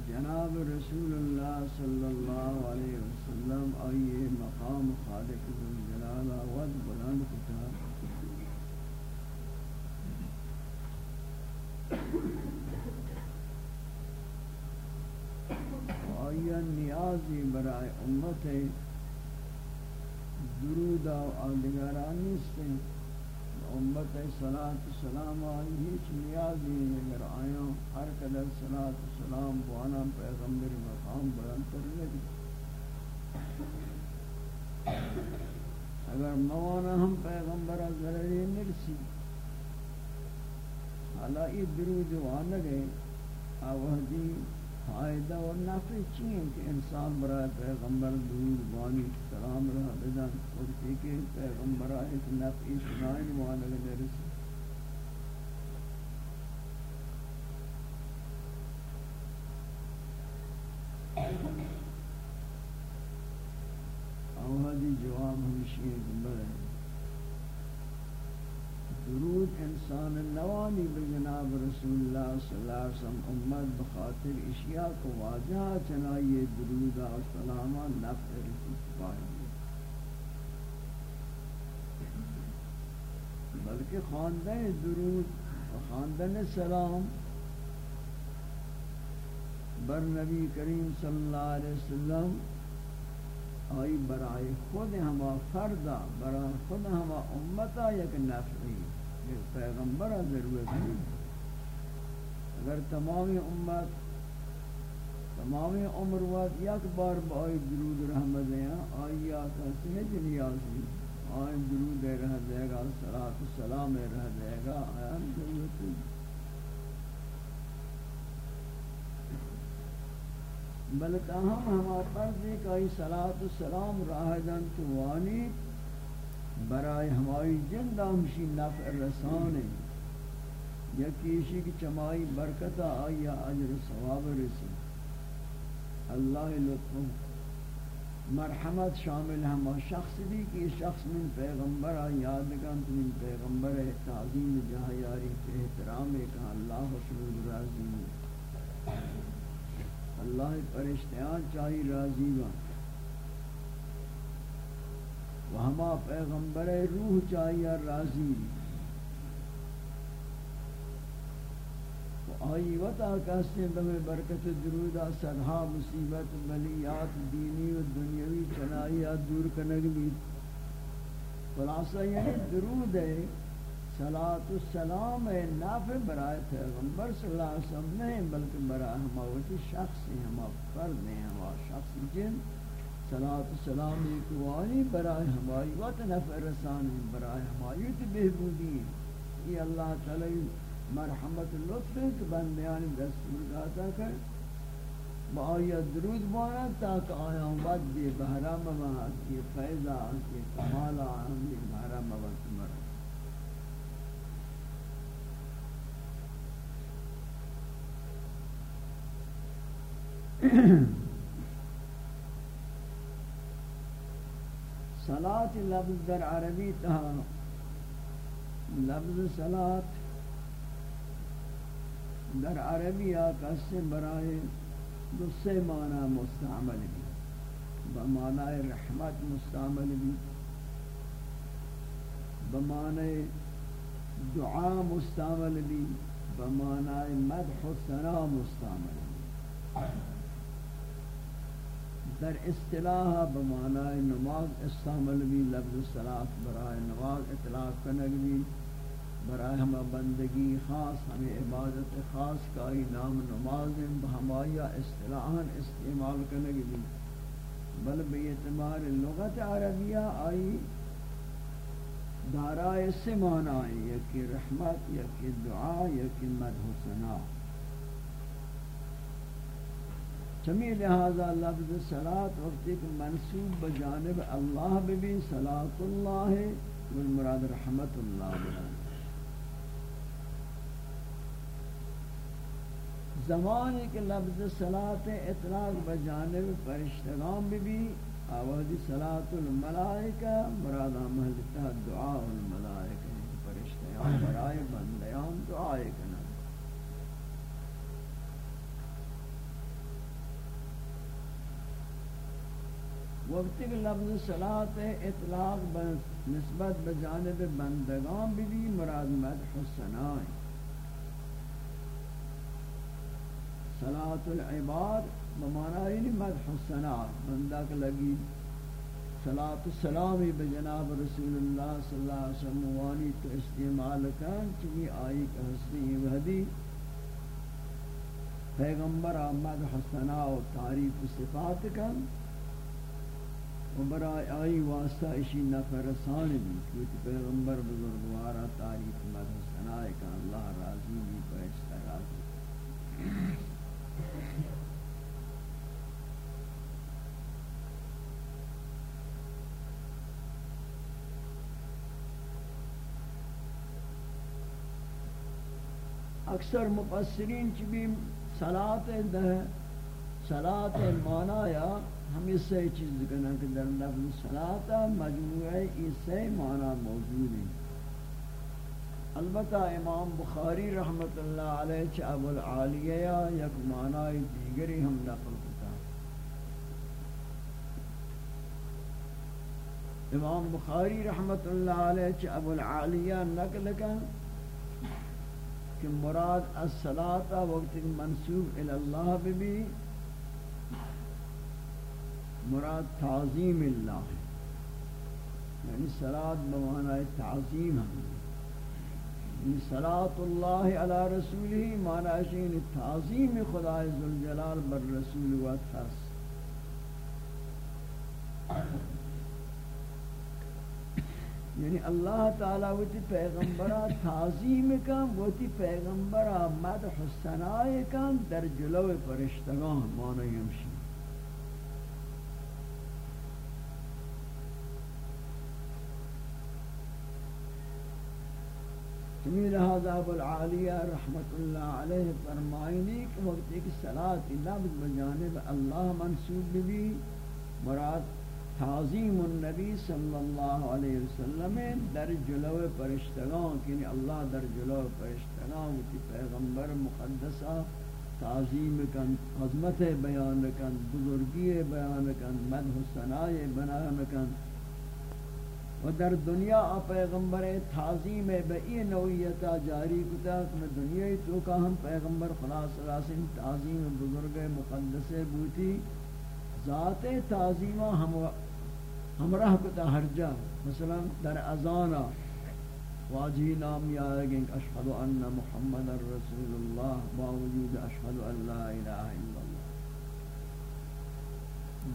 جناب رسول اللہ صلی اللہ علیہ وسلم آئیے مقام خالق جلال ود بلند کتا آئیے نیازی برائے امت ہے درود و آدگرانی سے امت صلاة السلام آئی ہیچ نیازی اگر آیا ہر قدر صلاة السلام بوانا پیغمبر مقام بلند کر لگی اگر موانا ہم پیغمبر ضرری نرسی حالا ای درود وانا گئے. آوہدی فائدہ اور نفع چیئے کہ انسان برای پیغمبر دور بانی سلام رہا بدن اور کہ پیغمبر ایک نفعی سنائن وانا لگے رسی آوہدی جواب ہمشی ہے کہ درود انسان نوانی بجناب رسول اللہ صلی اللہ علیہ وسلم امت بخاطر اشیاء کو واجہ چنائی درود و سلامہ نفع رسول پائی بلکہ خاندن درود و خاندن سلام بر نبی کریم صلی اللہ علیہ وسلم آئی برائے خود ہما فردہ برائے خود ہما امتا یک نفعی پیغمبر ضرورت ہے اگر تمام امت تمام عمر وقت یک بار بائی درود رحمت ہیں آئی آتا سنج نیازی آئی درود رہ دے گا صلاة السلام رہ دے گا آیا ضرورت بلکہ ہم ہمارے فرض ہے کہ آئی صلاة السلام راہ دن تو وانی برای ہماری جند ہمشی نفع رسانے یا کیشی کی چمائی برکت آئی اجر ثواب رسی۔ اللہ لطف مرحمت شامل ہما شخص بھی کہ شخص من پیغمبر یاد کن تو من پیغمبر تعظیم جہاں یاری کے احترام کہ اللہ حسن راضی اللہ پرشتیان چاہی راضی بان۔ و ہما پیغمبر روح چاہیے راضی؟ و آئی وطا کہتے ہیں دمیں برکت درودہ صدحہ مصیبت، بلیات، دینی و دنیاوی چنائیات دور کنگ بھی۔ خلاصہ یعنی درود ہے صلاة السلام ہے نافع برائے پیغمبر صلی اللہ علیہ وسلم، نہیں، بلکہ برائے ہما شخص ہیں ہما فرد ہیں ہما شخص جن صلاة السلام ایک وانی برای ہماری وقت نفع رسانی برای ہمائی ہماری بہبودی یہ اللہ تعالی مرحمت لطف کہ بندیان دستور داتا کر، با آیا درود بانا تاک آیا ود دی بحرام مباد کی فیضا کی کمالا آن دی بحرام مباد مرد صلاة لفظ در عربی تہا لفظ صلاة در عربی آقا سے برائے دوسرے معنی مستعمل بھی بمعنی رحمت مستعمل بھی۔ بمعنی دعا مستعمل بھی۔ بمعنی مدح و ثنا مستعمل بھی۔ در اصطلاح بمعنی نماز استعمل بھی لفظ صلاة برائے نماز اطلاق کنگ بھی برای ہم بندگی خاص ہمیں عبادت خاص کا ہی نام نماز بہمایا اصطلاحاً استعمال کرنے کی بل بے اعتبار لغت عربیہ آئی دارائے سے معنی آئی یکی رحمت یکی دعا یکی مدح سنا چمی لہذا لفظ صلاة وقتی کہ منصوب بجانب اللہ بھی صلاة اللہ والمراد رحمت اللہ بہن زمانی کے لفظ صلاة اطلاق بجانب فرشتگان بھی آوازی صلاة الملائکہ مرادا محلتہ دعا الملائکہ فرشتگان برائے بندیان دعائے کنا وقتی کہ لفظ صلاة اطلاق نسبت بجانب بندگان بھی بھی مراد مدح السنائیں صلاة العباد بمانا یعنی مدح السنا بندہ کے لگی صلاة السلامی بجناب رسول اللہ صلی اللہ علیہ وسلم وانی تو استعمال کن چمی آئی کہ حسنی وحدی. پیغمبر مدح السنا و تعریف صفات کن. و برای آئی واسطہ اشی نفرسان بھی کیونکہ پیغمبر بزرگوارا تعریف مدح السنا کن اللہ راضی بھی پیشتہ راضی۔ اکثر مفسرین چی بھی صلاة دہ صلاة معنی یا ہم اس سے چیز کہنا کہ در لفظ صلاة مجموعہ اس سے معنی موجود ہے البتہ امام بخاری رحمت اللہ علیہ چ ابو العالیہ یک معنی دیگری ہم نقل کتا امام بخاری رحمت اللہ علیہ چ ابو العالیہ نقل کن کہ مراد الصلاة وقت منصوب اللہ بھی مراد تعظیم اللہ ہے۔ یعنی صلاة بمعنی تعظیم ہم یعنی صلاة اللہ علی رسولہ، معنی شین یعنی تعظیم خدا ذوالجلال بر رسول و تحس یعنی اللہ تعالی وتی پیغمبرا تعظیم کن وتی پیغمبرا مدح ثناء کن در جلو فرشتگان معنی ہمشی تمہیں لہذا ابو العالیہ رحمت اللہ علیہ فرمائنی کہ وقت ایک صلاة لفظ بجانب اللہ منصوب بھی مراد تعظیم النبی صلی اللہ علیہ وسلم در جلو پرشتگان یعنی اللہ در جلو پرشتگان کی یعنی پیغمبر مقدسہ تعظیم کن، عظمت بیان کن، بزرگی بیان کن، مدح ثناء بیان کن و در دنیا پیغمبر تعظیم بئی نوعیتا جاری کتا کہ دنیا تو کا ہم پیغمبر خلاص صلی اللہ علیہ وسلم تعظیم بزرگ مقدس بوتی ذات تعظیمہ ہم ہمراہ کتا ہر جا مثلا در ازانا واجی نام یا گن اشهد ان محمد رسول اللہ باوجود اشهد ان لا الہ الا اللہ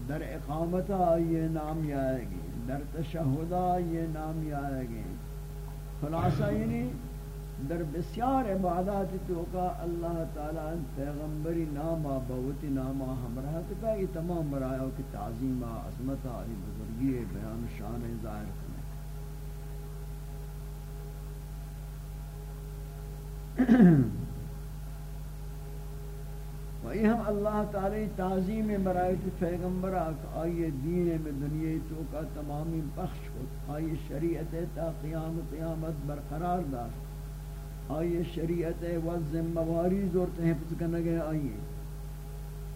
در اقامتا یہ نام یا گی در تشہدا یہ نام یا گی خلاصہ یعنی در بسیار عبادات تو کا اللہ تعالی پیغمبری نامہ بہت نامہ ہمراہ کا، یہ تمام برایوں کی تعظیم، عظمت علی بزرگی، بیان شان ظاہر کرنے <clears throat> وہی ہم اللہ تعالی تعظیم برائے پیغمبر آئیے دین میں دنیا تو کا تمامی بخش ہو آئیے شریعت تا قیام قیامت برقرار دار۔ آئیے شریعت و ذمہ واری زورت حفظ کرنے گئے آئیے۔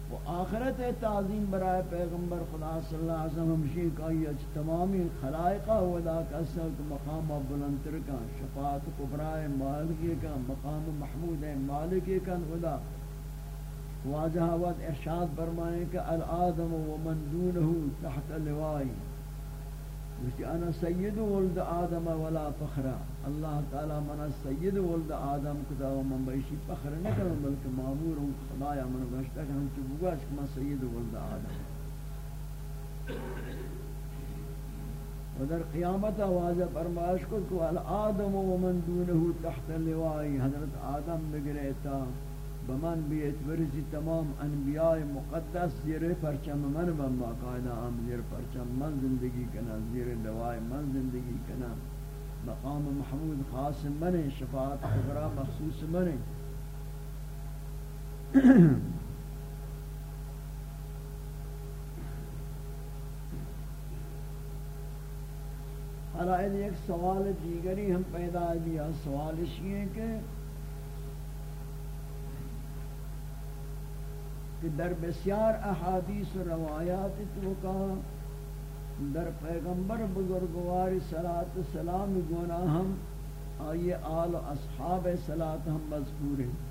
وہ آخرت تعظیم برائے پیغمبر خدا صلی اللہ علیہ وسلم ہمشین کا آئیے تمامی خلائقہ ودا کا سلط مقام بلندر کا، شفاعت کبرائے مالکی کا، مقام محمود مالکی کا ودا واجہ وقت ارشاد برمائے کہ الادم و من دونه تحت لوائی۔ کہ انا سید ولد آدم ولا فخر۔ اللہ تعالی منا سید ولد آدم خدا و من بیشی فخر نہ کروں بلکہ مامور ہوں خدایا من گشتا کہ ہم چبوگا کہ میں سید ولد آدم۔ و در قیامت آواز فرمائش کو کہ آدم و من دونه تحت لوائی۔ حضرت آدم بگریتا۔ بمن بیت ورزی تمام انبیاء مقدس زیر پرچم من بم باقاعدہ ہم زیر پرچم من زندگی کنا زیر دوائے من زندگی کنا مقام محمود خاص من شفاعت کبرا مخصوص من حالا ایک سوال دیگری ہم پیدا دیا سوال اس یہ کہ کہ در بسیار احادیث و روایات تو کا در پیغمبر بزرگوار صلاة السلام گونا ہم، آئیے آل و اصحاب صلاة ہم مذکور ہیں۔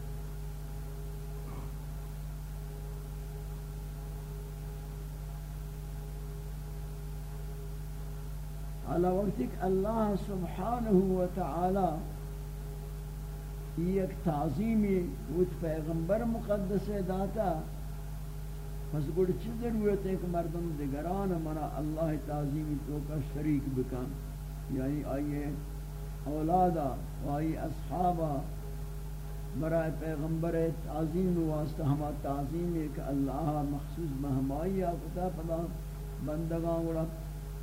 على وقتك الله سبحانه وتعالى ایک تعظیمی وچ پیغمبر مقدس داتا پس گوڑ چی ضرورت ہے کہ مردم دگران منا اللہ تعظیمی تو کا شریک بکن؟ یعنی آئیے اولادا و آئی اصحابا، برائے پیغمبر تعظیم واسطہ ہما تعظیم ہے کہ اللہ مخصوص مہمائی آکتا، پدا بندگان گوڑا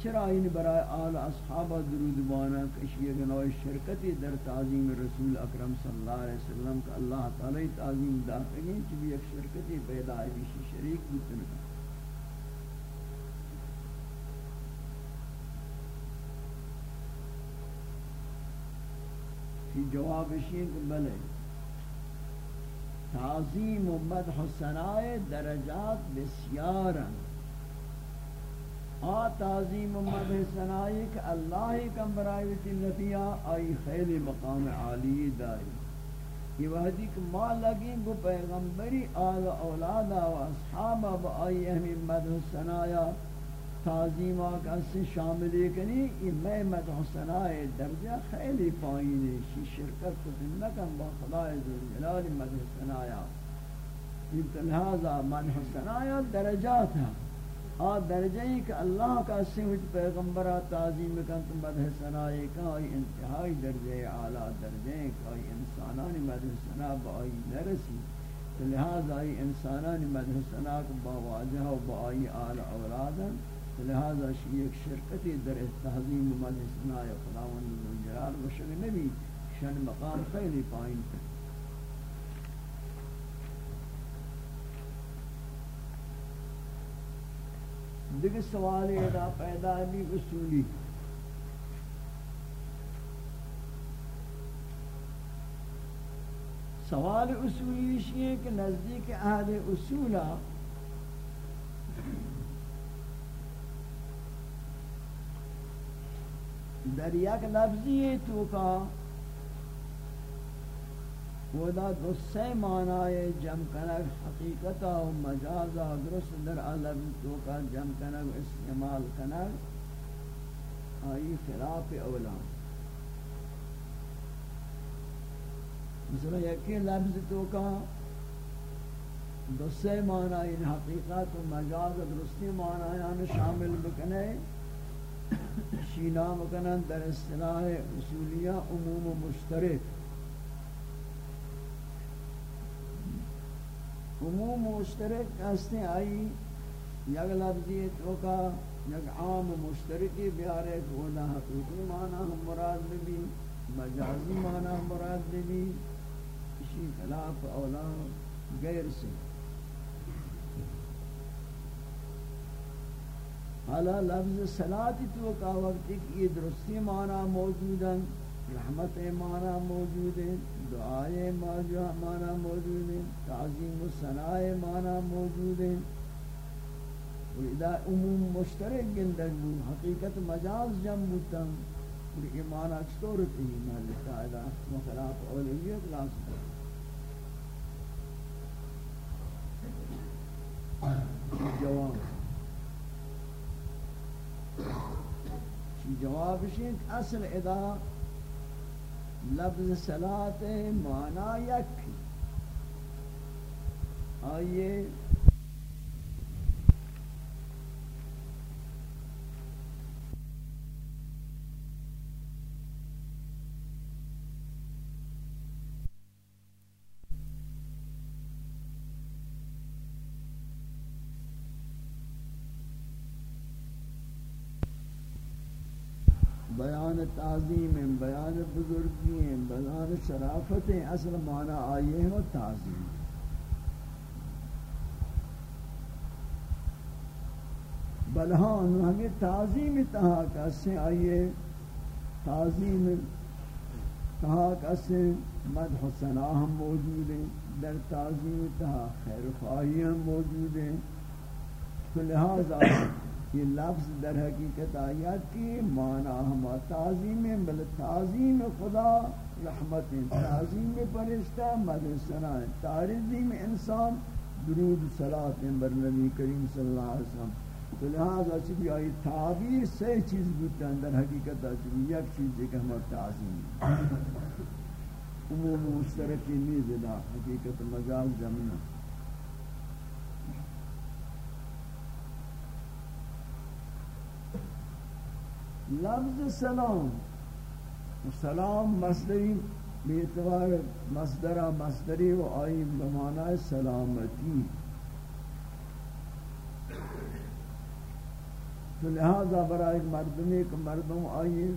چرا این برای آل اصحاب درود بانا کشی گنوی شرکتی در تعظیم رسول اکرم صلی اللہ علیہ وسلم کہ اللہ تعالی تعظیم داخلیں چی بھی ایک شرکتی پیدا ہے، بیشی شریک بودن کی جواب شیئے کہ بلے تعظیم و مدح و سنائے درجات بسیارن. آ تعظیم امت سنائی کہ اللہ کم برائیت نفیہ آئی خیل مقام عالی دائی۔ یہ وحدی کہ ما لگیں گو پیغمبری آل اولادا و اصحابا با آئی اہمی مدح سنایا۔ تعظیم آکا سے شاملی کنی یہ میں مدح سنائی درجہ خیلی پائینے شی شرکت کو زندکم با خدای ذو مدح سنایا۔ لہذا مدح سنایا درجات ہیں آ درجہ ہی کہ اللہ کا سمجھ پیغمبرہ تعظیم کن تو مدح سنائے کا آئی انتہائی درجہ اعلیٰ درجہ کا آئی انسانانی مدح سنا با آئی نرسی۔ تو لہذا آئی انسانانی مدح سنا با واجہ و با آئی آل اولادا تو لہذا شی ایک شرکتی در تحظیم مدح سنائے خداوند جلال و شک نبی، شن مقام خیلی پائن پر دیکھ سوال ادا پیدا بھی اصولی۔ سوال اصولی یہ کہ نزدیک اہل اصولہ در یک لفظی تو کا ودا دو سے معنی جم کنک حقیقتا و مجازا درست در علم تو کا جم کنک استعمال کنک آئی خلاف اولا۔ مثلا یکی لفظ تو کا دو معنی یعنی حقیقت و مجاز درستی معنی یعنی شامل بکنے۔ شینا مکنن در اصطلاح اصولیہ عموم و مشترک۔ عموم مشترک ہستے آئی یک لفظی تو کا، یک عام مشترکی بیارے کونا حقیقی معنی ہم مراد بھی مجازی معنی ہم مراد بھی اسی خلاف اولا غیر سے۔ حالا لفظ صلاتی تو کا وقت یہ درستی معنی موجود ہیں۔ رحمت معنی موجود ہے، دعائے معنی موجود ہے، تعظیم و ثناء معنی موجود ہے۔ اور عموم مشترک گندگ بود حقیقت مجاز جم بودتاں اور یہ معنی چطور تھی مالکہ اذا مخلاف اولیت لازم ہے۔ جواب۔ جواب شید اصل ادا لفظ صلات معنی یک۔ آئیے بیان تعظیم ہیں بیان بزرگی ہیں بیان شرافت ہیں اصل معنی آئیے ہیں و تعظیم۔ بلہان ہمیں تعظیم تہا کسے آئیے، تعظیم تہا کسے مدح و ہم موجود ہیں، در تعظیم تہا خیر خواہی ہم موجود ہیں۔ تو لہذا یہ لفظ در حقیقت آیات کی معنی ہما تعظیم بل تعظیم خدا رحمت تعظیم پرشتہ مدرسنا تعظیم انسان درود صلاة بر نبی کریم صلی اللہ علیہ وسلم تو لہذا چبی آئی تعبیر سے چیز بودتا در حقیقت چبی یک چیز ایک ہما تعظیم عموم مشترکی نیز دا حقیقت مجاز جمعہ لفظ سلام. سلام مصدری بیعتبار مصدر، مصدری و آئی بمعنی سلامتی. تو لہذا برای مردمی کہ مردم آئی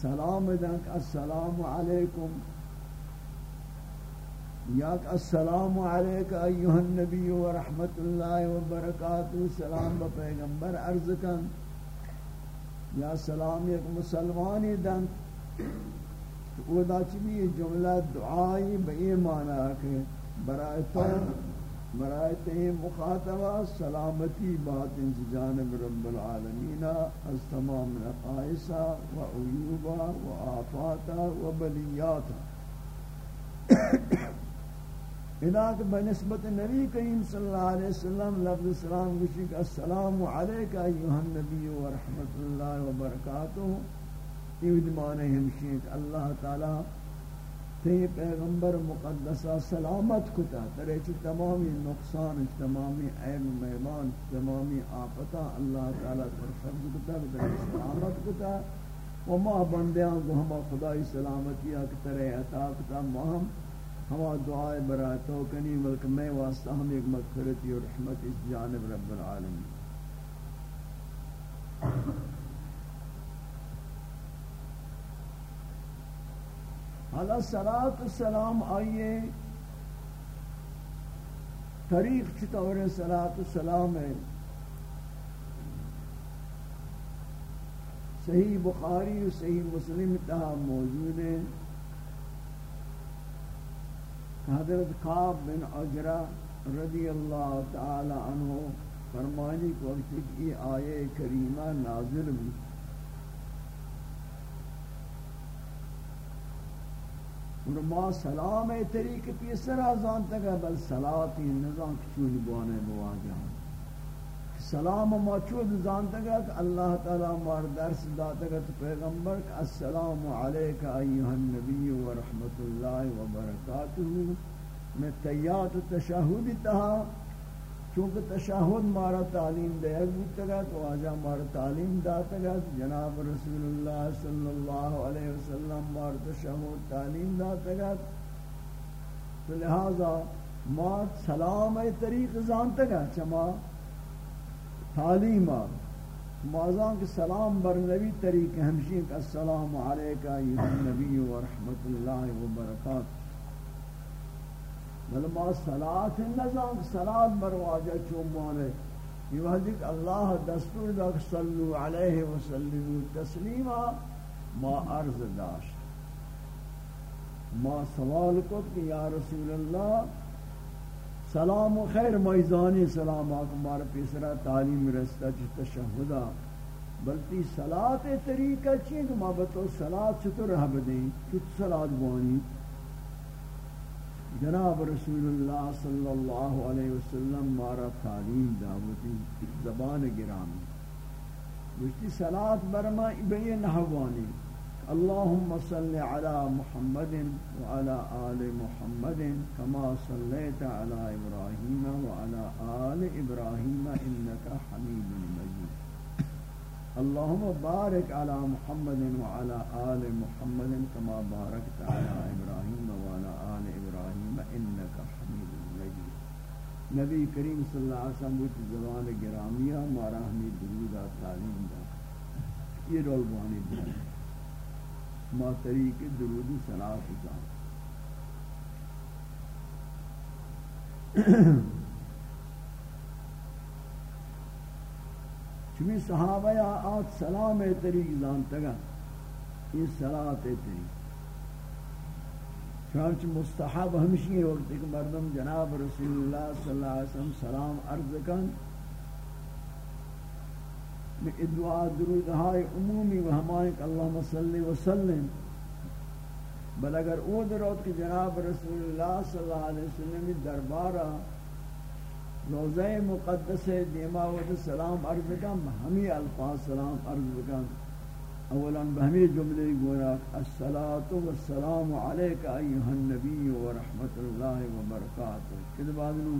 سلام دنک السلام علیکم. یاک السلام علیکہ ایوہ النبی و رحمت اللہ و برکاتہ سلام با پیغمبر عرض کن. یا سلام ایک مسلمانی دن، او دا چلی جملہ دعائی بئی معنی کہ برای تو، برای تے مخاطبہ سلامتی بات انس جانب رب العالمین از تمام نقائصہ و عیوبہ و آفاتہ و بلیاتہ ہدایت بنسبت نبی کریم صلی اللہ علیہ وسلم لفظ سلام گوشی کہ السلام علیکہ ایوہ النبی و رحمت اللہ و برکاتہ یہ معنی ہمشی کہ اللہ تعالی تے پیغمبر مقدسہ سلامت کتا۔ ترے تمامی نقصان تمامی عیب میمان تمامی آفتا اللہ تعالی پر فرض کتا، ترے سلامت کتا۔ وما بندیاں کو ہما خدای سلامتی اکترے عطا کتا مہم ہوا دعائے برائے تو کنی، بلکہ میں واسطہ ہم ایک مغفرتی اور رحمت اس جانب رب العالمین۔ حالا صلاة السلام آئیے۔ طریق چطور صلاة السلام ہے۔ صحیح بخاری و صحیح مسلم تہا موجود ہے حضرت قاب بن عجرہ رضی اللہ تعالی عنہ فرمانی کو وقت کی آیے کریمہ نازل بھی اور ما سلام طریق پیسر آزان تک بل سلاتی نظام کچونی بوانے بواجہ سلام ما چود زانتا گا کہ اللہ تعالی مار درس داتا گا تو پیغمبر کہ السلام علیکہ ایوہ النبی و رحمت اللہ و برکاتہ۔ میں تیات تشاہد تہا چونکہ تشاہد مارا تعلیم دے گا گا تو آجا مارا تعلیم داتا گا جناب رسول اللہ صلی اللہ علیہ وسلم مارا تشاہد تعلیم داتا گا تو لہذا ما سلام ای طریق زانتا گا چما تعلیم مازان کے سلام بر نبی طریق ہمشین کہ السلام علیکہ یہ نبی و رحمت اللہ و برکات. بل ما صلاة النظام صلاة بر واجہ چومانے یہ وحدی کہ اللہ دستور دا صلو علیہ وسلم تسلیما ما عرض داشت. ما سوال کو کہ یا رسول اللہ سلام و خیر میزانی، سلام آکم بار پیسرا، تعلیم رستا چی تشہدہ۔ بلتی صلاة طریقہ چیئے کہ ما بتو صلاة چطور رہ بدیں چط صلاة بوانی؟ جناب رسول اللہ صلی اللہ علیہ وسلم مارا تعلیم دعوتی، زبان گرامی۔ گشتی صلاة برما بین نحوانی۔ اللهم صل على محمد وعلى آل محمد كما صليت على إبراهيم وعلى آل إبراهيم إنك حميد مجيد اللهم بارك على محمد وعلى آل محمد كما باركت على إبراهيم وعلى آل إبراهيم إنك حميد مجيد نبی کریم صلی اللہ علیہ وسلم وہ زبان گرامیہ مارا ہمیں درود تعلیم دا یہ رول بانی دا ما طریق درودی صلاح جان چمی صحابہ یا آت سلام طریق زانتا گا، یہ صلاح طریق۔ چنانچہ مستحب ہمشی ہے وقت کہ مردم جناب رسول اللہ صلی اللہ علیہ وسلم سلام عرض کن۔ دعا درود ہائے عمومی و ہمائیں کہ اللہم صلی وسلم بل اگر او درود کہ جناب رسول اللہ صلی اللہ علیہ وسلم دربارہ روزہ مقدس دیما و سلام عرض کن ہمی الفاظ سلام عرض کن اولا بہمی جملے گورا الصلاة والسلام علیکہ ایوہ النبی ورحمت اللہ وبرکاتہ کد بعد نو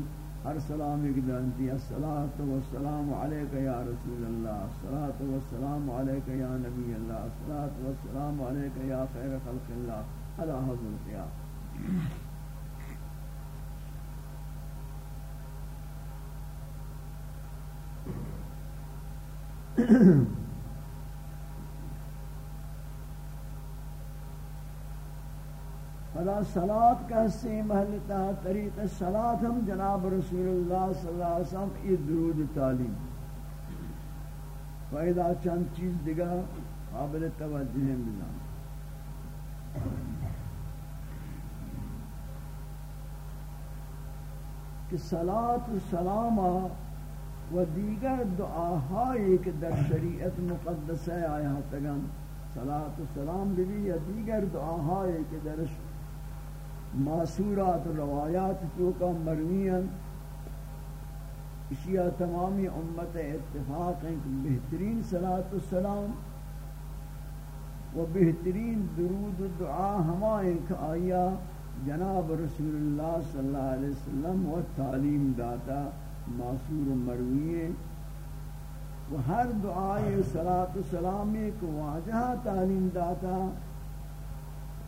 ہر سلام ایک دانتی الصلاة والسلام علیکہ یا رسول اللہ۔ الصلاة والسلام علیکہ یا نبی اللہ۔ الصلاة والسلام علیکہ یا خیر خلق اللہ۔ علی حضر القیام <clears throat> فلا صلاة کہستے محلتا طریق صلاة ہم جناب رسول اللہ صلی اللہ علیہ وسلم یہ درود تعلیم۔ فائدہ چند چیز دیگا قابل توجہ ہیں بزان کہ صلاة و سلامہ و دیگر دعاہائی کہ در شریعت مقدسہ آیا تگن صلاة و سلام بھی یا دیگر دعاہائی کہ در شریعت معصورات روایات تو کا مرویان اشیاء تمامی امت اتفاق ہیں کہ بہترین صلاة والسلام و بہترین درود و دعا ہمائیں کہ آیا جناب رسول اللہ صلی اللہ علیہ وسلم و تعلیم داتا معصور و مرویے و ہر دعائے صلاة والسلام ایک واجہ تعلیم داتا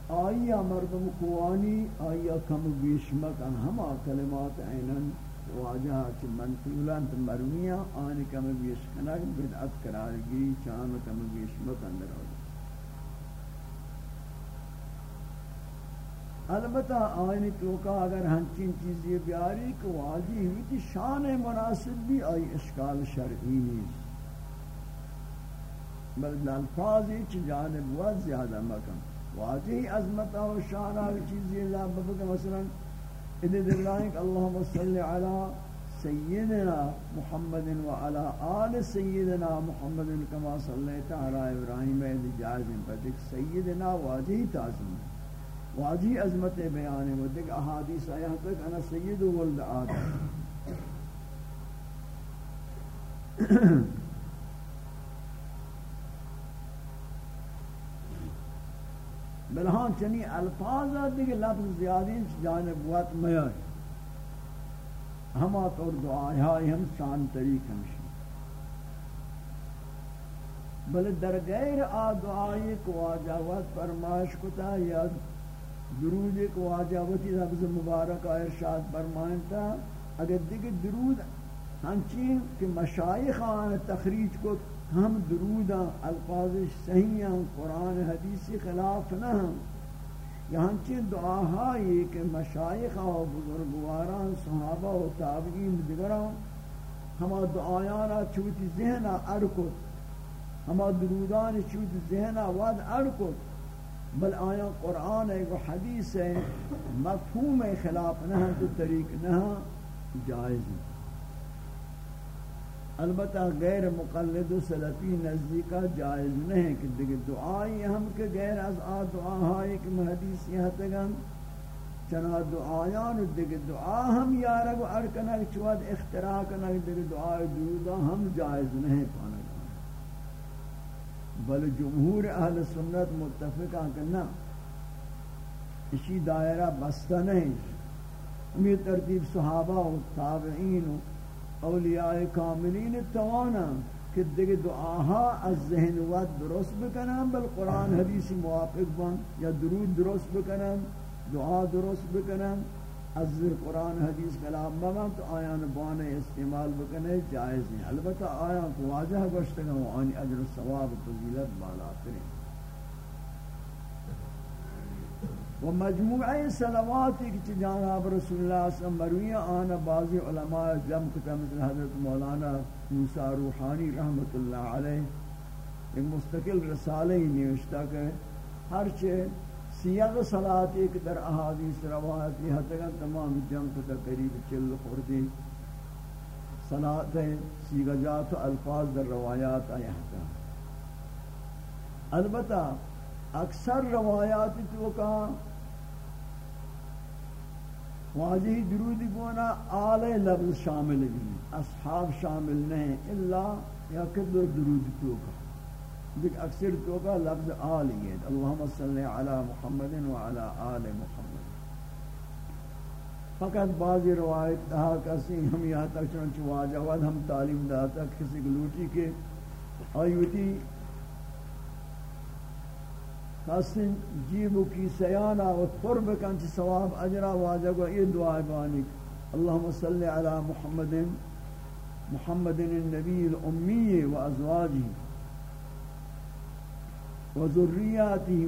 آیا مردم قوانی آیا کم بیشمک ان ہما کلمات اینن واجہ چی منطولان تا مرمیاں آنی کم بیشکنک بدعت قرار گی چان کم بیشمک اندر آئی البتہ آئینی توکا اگر ہنچین چیزی بیاری کہ واجی ہوئی تھی شان مناسب بھی آئی اشکال شرعی نیست بلکہ الفاظی چی جانب بہت زیادہ مکم واجی عظمت و شان و چیزی اللہ بفق مثلا ادھے دلائیں کہ اللہم صلی علی سیدنا محمد و علی آل سیدنا محمد کما صلیت علی ابراہیم ادھے جائزیں پر دیکھ سیدنا واجی تعظیم واجی عظمت بیان ہے وہ احادیث آیا تک انا سید ولد آدم. بلہان چنی الفاظ دیکھ لفظ زیادی جانب وقت میار ہما طور دعائی ہائی ہم شان طریق ہمشی بل در غیر آ دعائی کو آجاوات فرمائش کتا، یا درود ایک واجبتی لفظ مبارک ارشاد فرمائتا اگر دیکھ درود ہنچین کہ مشایخ آن تخریج کو ہم درود الفاظ صحیح قرآن حدیثی خلاف نہ ہم۔ یہاں چین دعاہائی کہ مشایخ و بزرگواران، صحابہ و تابعین دیگران، ہما دعایانا چوتی ذہنہ ارکت ہما درودان چوتی ذہنہ ود ارکت بل آیا قرآن ہے، وہ حدیث ہے، مفہوم خلاف نہ تو طریق نہ جائز البتہ غیر مقلد و سلفی نزدیکا جائز نہیں کہ دیکھ دعائی ہم کے غیر از آ دعا ہائی کہ حدیث یہ تگم چنا دعایان دیکھ دعا ہم یارگ و ارکنک چواد اختراع کنک دیکھ دعای درودا ہم جائز نہیں پانا بل جمہور اہل سنت متفقہ کرنا اسی دائرہ بستہ نہیں۔ ہمیں ترتیب صحابہ و تابعین و اولیاء کاملین توانا کہ دیکھ دعاہا از ذہن ود درست بکنم، بل قرآن حدیث موافق بن یا درود درست بکنم، دعا درست بکنم. از قرآن حدیث کلام بمان تو آیان بان استعمال بکنے جائز نہیں البتہ آیان کو واجہ گوشتگا وہ آنی اجر ثواب فضیلت بالا کریں و مجموعہ صلواتی کی جانب رسول اللہ صلی اللہ علیہ وسلم مرویہ آنا بعضی علماء جمع کتا مثل حضرت مولانا موسیٰ روحانی رحمت اللہ علیہ، ایک مستقل رسالہ ہی نوشتا کہ ہر چیز سیاق صلات ایک در احادیث روایت، یہ تک تمام جنگ کو قریب چل خوردی۔ صلات سیگا جات و الفاظ در روایات آیا تھا البتہ اکثر روایات تو کا واجہی درود گونا آل لفظ شامل بھی اصحاب شامل نہیں الا یا کدر درود تو کا دیکھ اکثر تو کا لفظ آل ہے اللہم صلی علی محمد و علی آل محمد۔ فقط بعضی روایت تہا کسی ہم یہاں تک چنانچہ واجہ ہم تعلیم داتا، کسی گلوٹی کے آیوتی خاصن جيبو کی سیانا و قرب کن چ ثواب اجر واجہ کو یہ دعا بانی. اللهم صل علی محمد محمد النبی الامی و ازواجه و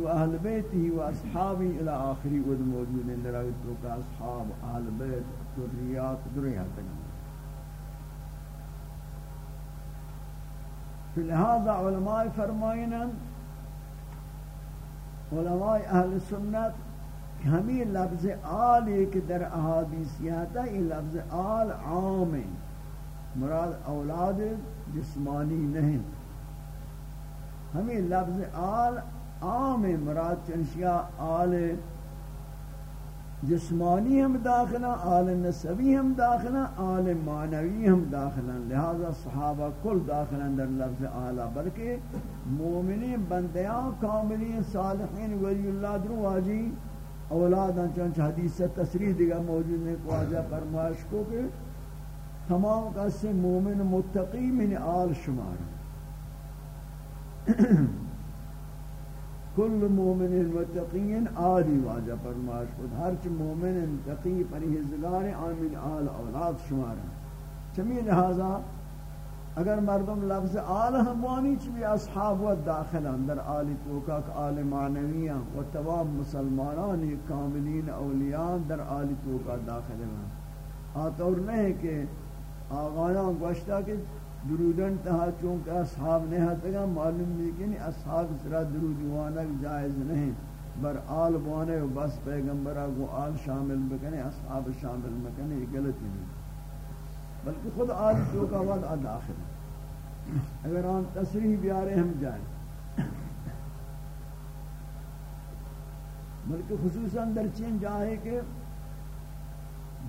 واهل بيته واصحابه إلى اخره ود موجود ان رايت اصحاب أهل بيت ذريات ذريات فلهذا علماء فرمائنا علماء اہل سنت ہمیں لفظ آل ایک در احادیث یہ ہے، یہ لفظ آل عام ہے۔ مراد اولاد جسمانی نہیں۔ ہمیں لفظ آل عام مراد چنشیا آل جسمانی ہم داخلہ، آل نسبی ہم داخلہ، آل معنوی ہم داخلہ۔ لہذا صحابہ کل داخلہ در لفظ آلہ، بلکہ مومنین بندیاں، کاملین، صالحین، ولی اللہ درو واجی اولاداں چنچ حدیث سے تصریح دیگا موجود ہے کو فرمائش کو کہ تمام قصے مومن متقی من آل شمار ہیں۔ کل مومن متقین آلی واجہ فرماش خود ہر چ مومن تقی پرہیزگار آمین آل اولاد شمار ہیں چمی لہذا اگر مردم لفظ آل ہموانی چ اصحاب و داخل اندر آلی توکا آل معنویہ و تمام مسلمانان کاملین اولیاء در آلی توکا داخل ہیں۔ آتور نہیں کہ آغایان گوشتا کہ درودن تہا چونکہ اصحاب نے ہتگا معلوم نہیں کہ اصحاب سرا درود وانک جائز نہیں۔ بر آل بوانے و بس پیغمبرہ کو آل شامل بکنے، اصحاب شامل بکنے، یہ غلطی نہیں۔ بلکہ خود آل تو کا وعد داخل اگر ہم تصریح بیارے ہم جائیں۔ بلکہ خصوصاً در چین جاہے کہ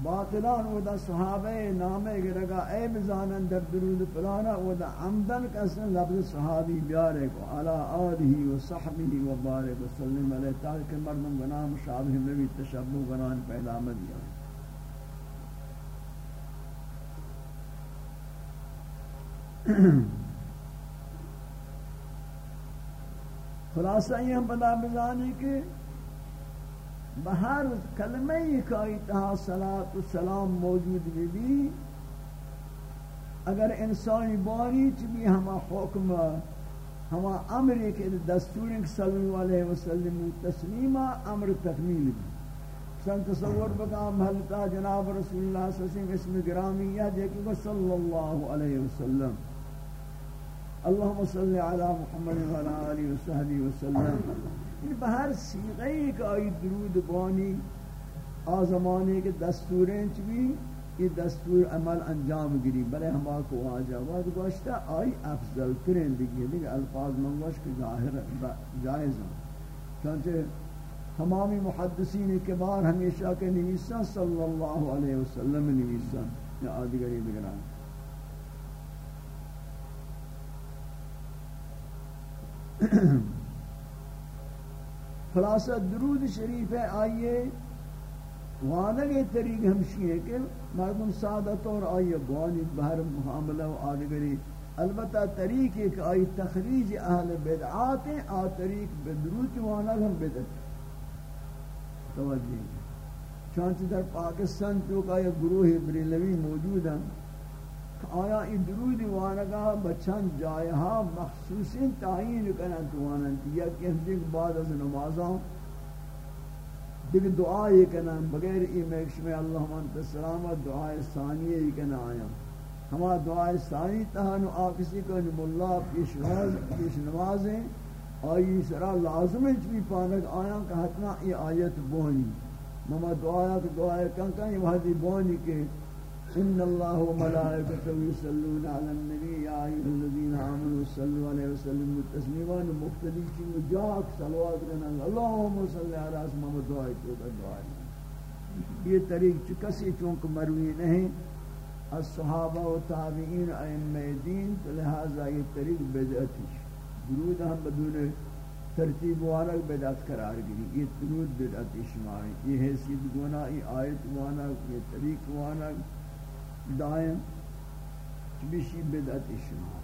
باطلان و دا صحابہ نامے گرگا اے بزانن در درود فلانا و دا عمدن کسن لفظ صحابی بیارے کو علا آلہی و صحبی و بارک و سلم علیہ، تاکہ مردم گناہ مشابہ نبی تشبہ گناہ پیدا مدیا خلاصہ یہ ہم بدا بزانی کہ بہر کلمہ ایک آئیتہا صلاة السلام موجود بھی اگر انسانی باری چبی ہما حکم ہما امری کے دستور صلی اللہ علیہ وسلم تسلیمہ امر تکمیل بھی۔ سن تصور بکا محلتا جناب رسول اللہ صلی اللہ علیہ وسلم اسم گرامیہ دیکھیں گو صلی اللہ علیہ وسلم۔ اللہم صلی علی محمد وعلی آلہ وسلم۔ وسلم این بہر سیغی کا آئی درود بانی آزمانے کے دستوریں چوی، یہ دستور عمل انجام گری، بلے ہما کو آجا وقت گوشتا، آئی افضل ترین دیکھئے دیکھئے الفاظ منگوش کے ظاہر، جائز ہیں۔ چونچہ تمامی محدثین کبار ہمیشہ کے نویسا صلی اللہ علیہ وسلم نویسا یا آدھگری بگران۔ <clears throat> خلاصہ درود شریف ہے، آئیے وانگے طریق ہمشی ہے کہ مردم سعادت اور آئیے بوانی بہر محاملہ و آدگری البتہ طریق ایک آئی تخریج اہل بدعات ہیں، آ طریق بدروت وانگ ہم بدت توجہ چانچہ در پاکستان تو کا یہ گروہ بریلوی موجود ہیں۔ آیا این درود وانگا بچان جائہا مخصوصی تعین کرنا توانن یا کہ دیکھ بعد از نمازاں دیکھ دعا یہ کنا بغیر ای میکش میں اللہم انت السلامت دعا ثانیہ یہ کنا آیا. ہما دعا ثانی تہانو آکسی کو نم اللہ پیش نماز، پیش نمازیں آئی سرا لازم ہے چوی پانک آیا کہ حتنا ای آیت بونی مما دعا کہ دعا کن کن یہ وحدی بونی کہ ان الله وملائكته يصلون على النبي يا ايها الذين امنوا صلوا عليه وسلموا تسليما. مختلف کی مجاک صلوات کرنا. اللهم صل على محمد دعائے تو دعائے یہ طریق کسی چونکہ مروی نہیں، از صحابہ و تابعین ائمہ دین، تو لہذا یہ طریق بدعت ہے. درود ہم بدون ترتیب والا بدعت قرار گری یہ درود بدعت شمار یہ حیثیت گونا یہ آیت وانا یہ طریق وانا دائم بشی بدعت شمار۔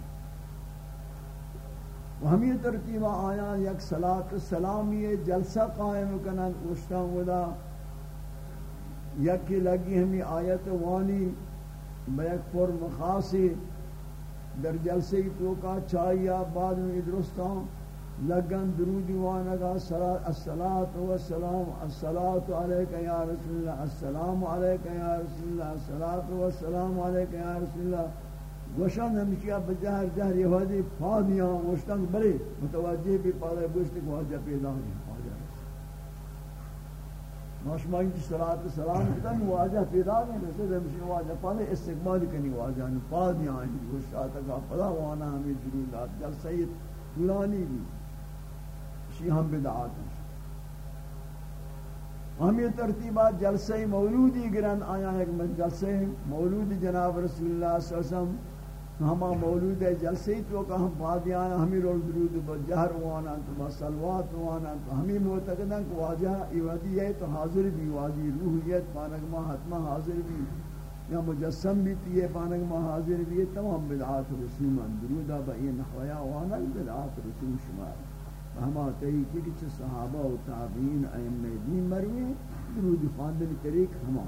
و ہمی ترتیبہ آیا یک صلاة السلامی جلسہ قائم کنن اوشتا ودا یکی لگی ہمی آیت وانی بیک پر مخاصی در جلسے تو کا چاہیا بعد میں درستان لگن درود وانگا الصلاة والسلام الصلاة علیکہ یا رسول اللہ، السلام علیکہ یا رسول اللہ، الصلاة والسلام علیکہ یا رسول اللہ. گوشان ہمشیہ بجہر جہر یہودی پادیاں گوشتان بلے متوجہ بھی پادے گوشتی کو حجہ پیدا ہوئی. ماشمائی کی صلاة والسلام کتا ہے واجہ پیدا نہیں رسول ہمشیہ واجہ. پادے استقبال کنی واجہ. یعنی پادیاں گوشتاتا کہا پدا وانا ہمیں درودات جل سید فلانی بھی شی ہم بدعات ہیں۔ ہم یہ ترتیبات جلسہ مولودی گرن آیا ایک جلسہ مولود جناب رسول اللہ صلی اللہ علیہ وسلم ہما مولود ہے جلسے ہی تو کہ ہم بادیان ہمیں رول درود بجہر وانا، تو سلوات وانا، تو ہمیں معتقدن کہ واجہ ایوادی ہے، تو حاضر بھی واجی روحیت، پانک ما حتما حاضر بھی، یا مجسم بھی تیئے پانک ما حاضر بھی تمام بدعات رسول من درودہ با یہ وانا، بدعات رسول شمار۔ ہما طریقے کی چھ صحابہ و تابعین ائمہ دین مروی درود خواندن طریق ہما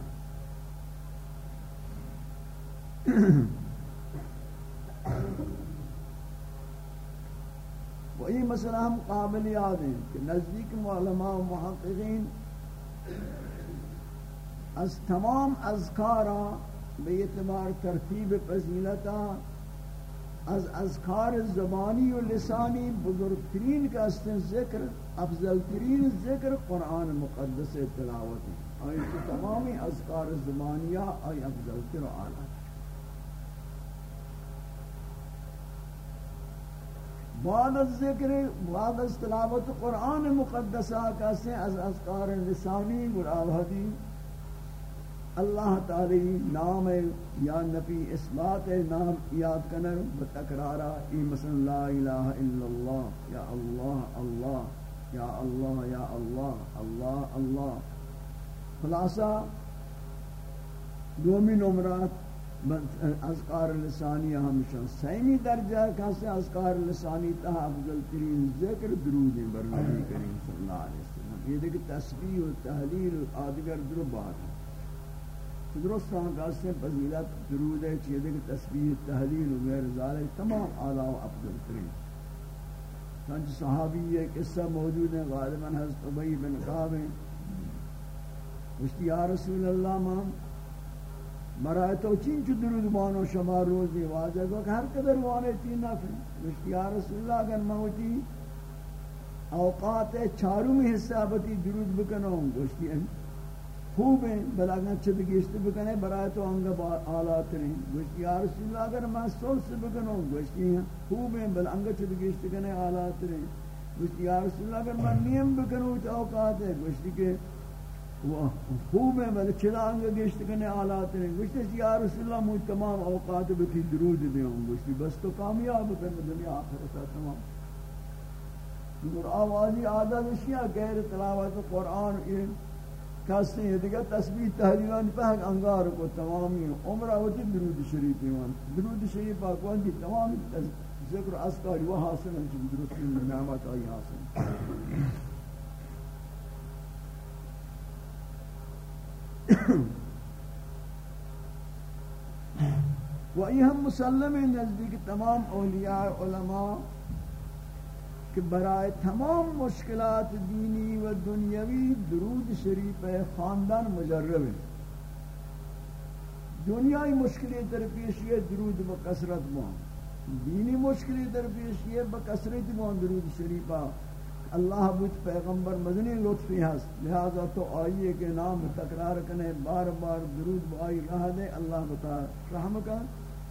و یہ مسئلہ ہم قابل یاد ہیں کہ نزدیک علماء و محققین از تمام اذکارا بے اعتبار ترتیب فضیلتا از اذکار زبانی و لسانی بزرگترین کا است ذکر افضل ترین ذکر قرآن مقدس تلاوت ہے۔ آئی تو تمامی اذکار زبانیہ آئی افضل تر و آلہ بعد از ذکر، بعد از تلاوت قرآن مقدسہ کا سے از اذکار لسانی مرآب حدیث۔ اللہ تعالی نام یا نبی اثبات نام یاد کنر بتکرارا ای مثلا لا الہ الا اللہ، یا اللہ اللہ، یا اللہ یا اللہ اللہ اللہ۔ خلاصہ دومی نمرات اذکار لسانی ہمشن سیمی درجہ کسی اذکار لسانی تہا افضل ترین ذکر درود بر کریم صلی اللہ علیہ وسلم۔ یہ دیکھ تسبیح و تحلیل و آدگر درو بات۔ ہے درست ہاں کسی فضیلت درود ہے چیئے دیکھ تسبیح، تحلیل و غیر ذالک تمام آلہ و افضل ترین سنچ صحابی یہ قصہ موجود ہے، غالباً حضرت عبی بن قاب ہیں۔ مشتی یا رسول اللہ مام مرائے تو چین چو درود بانو شما روزی واجہ؟ گو کہ ہر قدر وانے تین نفر مشتی یا رسول اللہ، اگر موتی اوقات چاروں میں حصہ بتی درود بکنوں گوشتی ہیں خوب ہیں بل اگر چھت بکنے برائے تو انگا آلات رہیں گوشتی یا رسول اللہ اگر میں سول سے بکنوں گوشتی ہیں خوب ہیں بل انگا چھت بکنے آلات رہیں گوشتی یا رسول اللہ اگر میں نیم بکنوں تو اوقات ہے؟ گوشتی کہ خوب ہے بلے چلانگ گشت کنے آلات نہیں گوشتے یا رسول اللہ مجھ تمام اوقات بکی درود دیوں گوشتی بس تو کامیاب کرنے دنیا آخرتا تمام. اور آوازی عادت اشیاء غیر تلاوت قرآن یہ کہتے ہیں دیکھا تسبیح تحلیلان پہک انگار کو تمامی عمرہ ہوتی درود شریف ایمان درود شریف آکوان دی تمامی ذکر اسکاری وہ حاصل ہیں چلی درست نعمت آئی حاصل. و یہ ہم مسلم نزدیک تمام اولیاء علماء کہ برائے تمام مشکلات دینی و دنیاوی درود شریف خاندان مجرب ہے دنیای مشکلی درپیشی درود بکثرت بہن دینی مشکلی درپیشی بکثرت بہن درود شریفہ اللہ بود پیغمبر مدنی لطفی ہے لہذا تو آئیے کے نام تکرار کنے بار بار درود بائی رہ دے۔ اللہ بتا رحم کا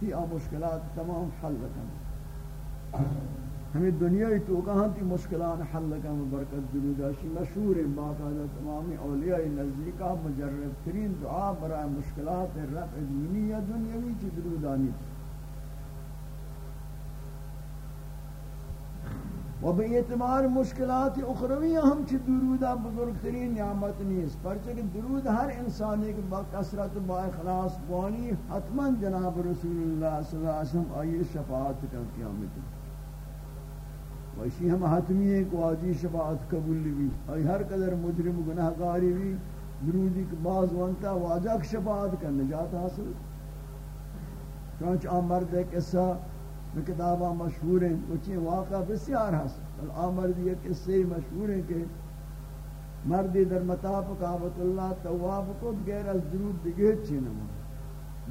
ہی آ مشکلات تمام حل کن ہمیں دنیا ہی تو کہاں تھی مشکلات حل کن برکت درود اشی مشہور ہے باقاعدہ تمام اولیاء نزدیکہ مجرب ترین دعا برای مشکلات رفع دینی یا دنیاوی چی درود آنی تھی و به اعتبار مشکلات اخروی ہم چھ درودہ بزرگترین نعمت نیست۔ پرچہ درود ہر انسانی کے با کثرت با اخلاص بانی حتما جناب رسول اللہ صلی اللہ علیہ وسلم آئی شفاعت کا قیامت۔ و اسی ہم حتمی ہے کہ آجی شفاعت قبول بھی آئی ہر قدر مجرم گناہگاری بھی درودی کے بعض وانتا واجہ شفاعت کا نجات حاصل۔ چونچہ آم مرد ایک ایسا کتابہ مشہور ہیں کچھ واقعہ بسیار حسن الامر بھی ایک قصے مشہور ہیں کہ مردی در مطاف کعبت اللہ تواب کو غیر از درود دیگه چی نمون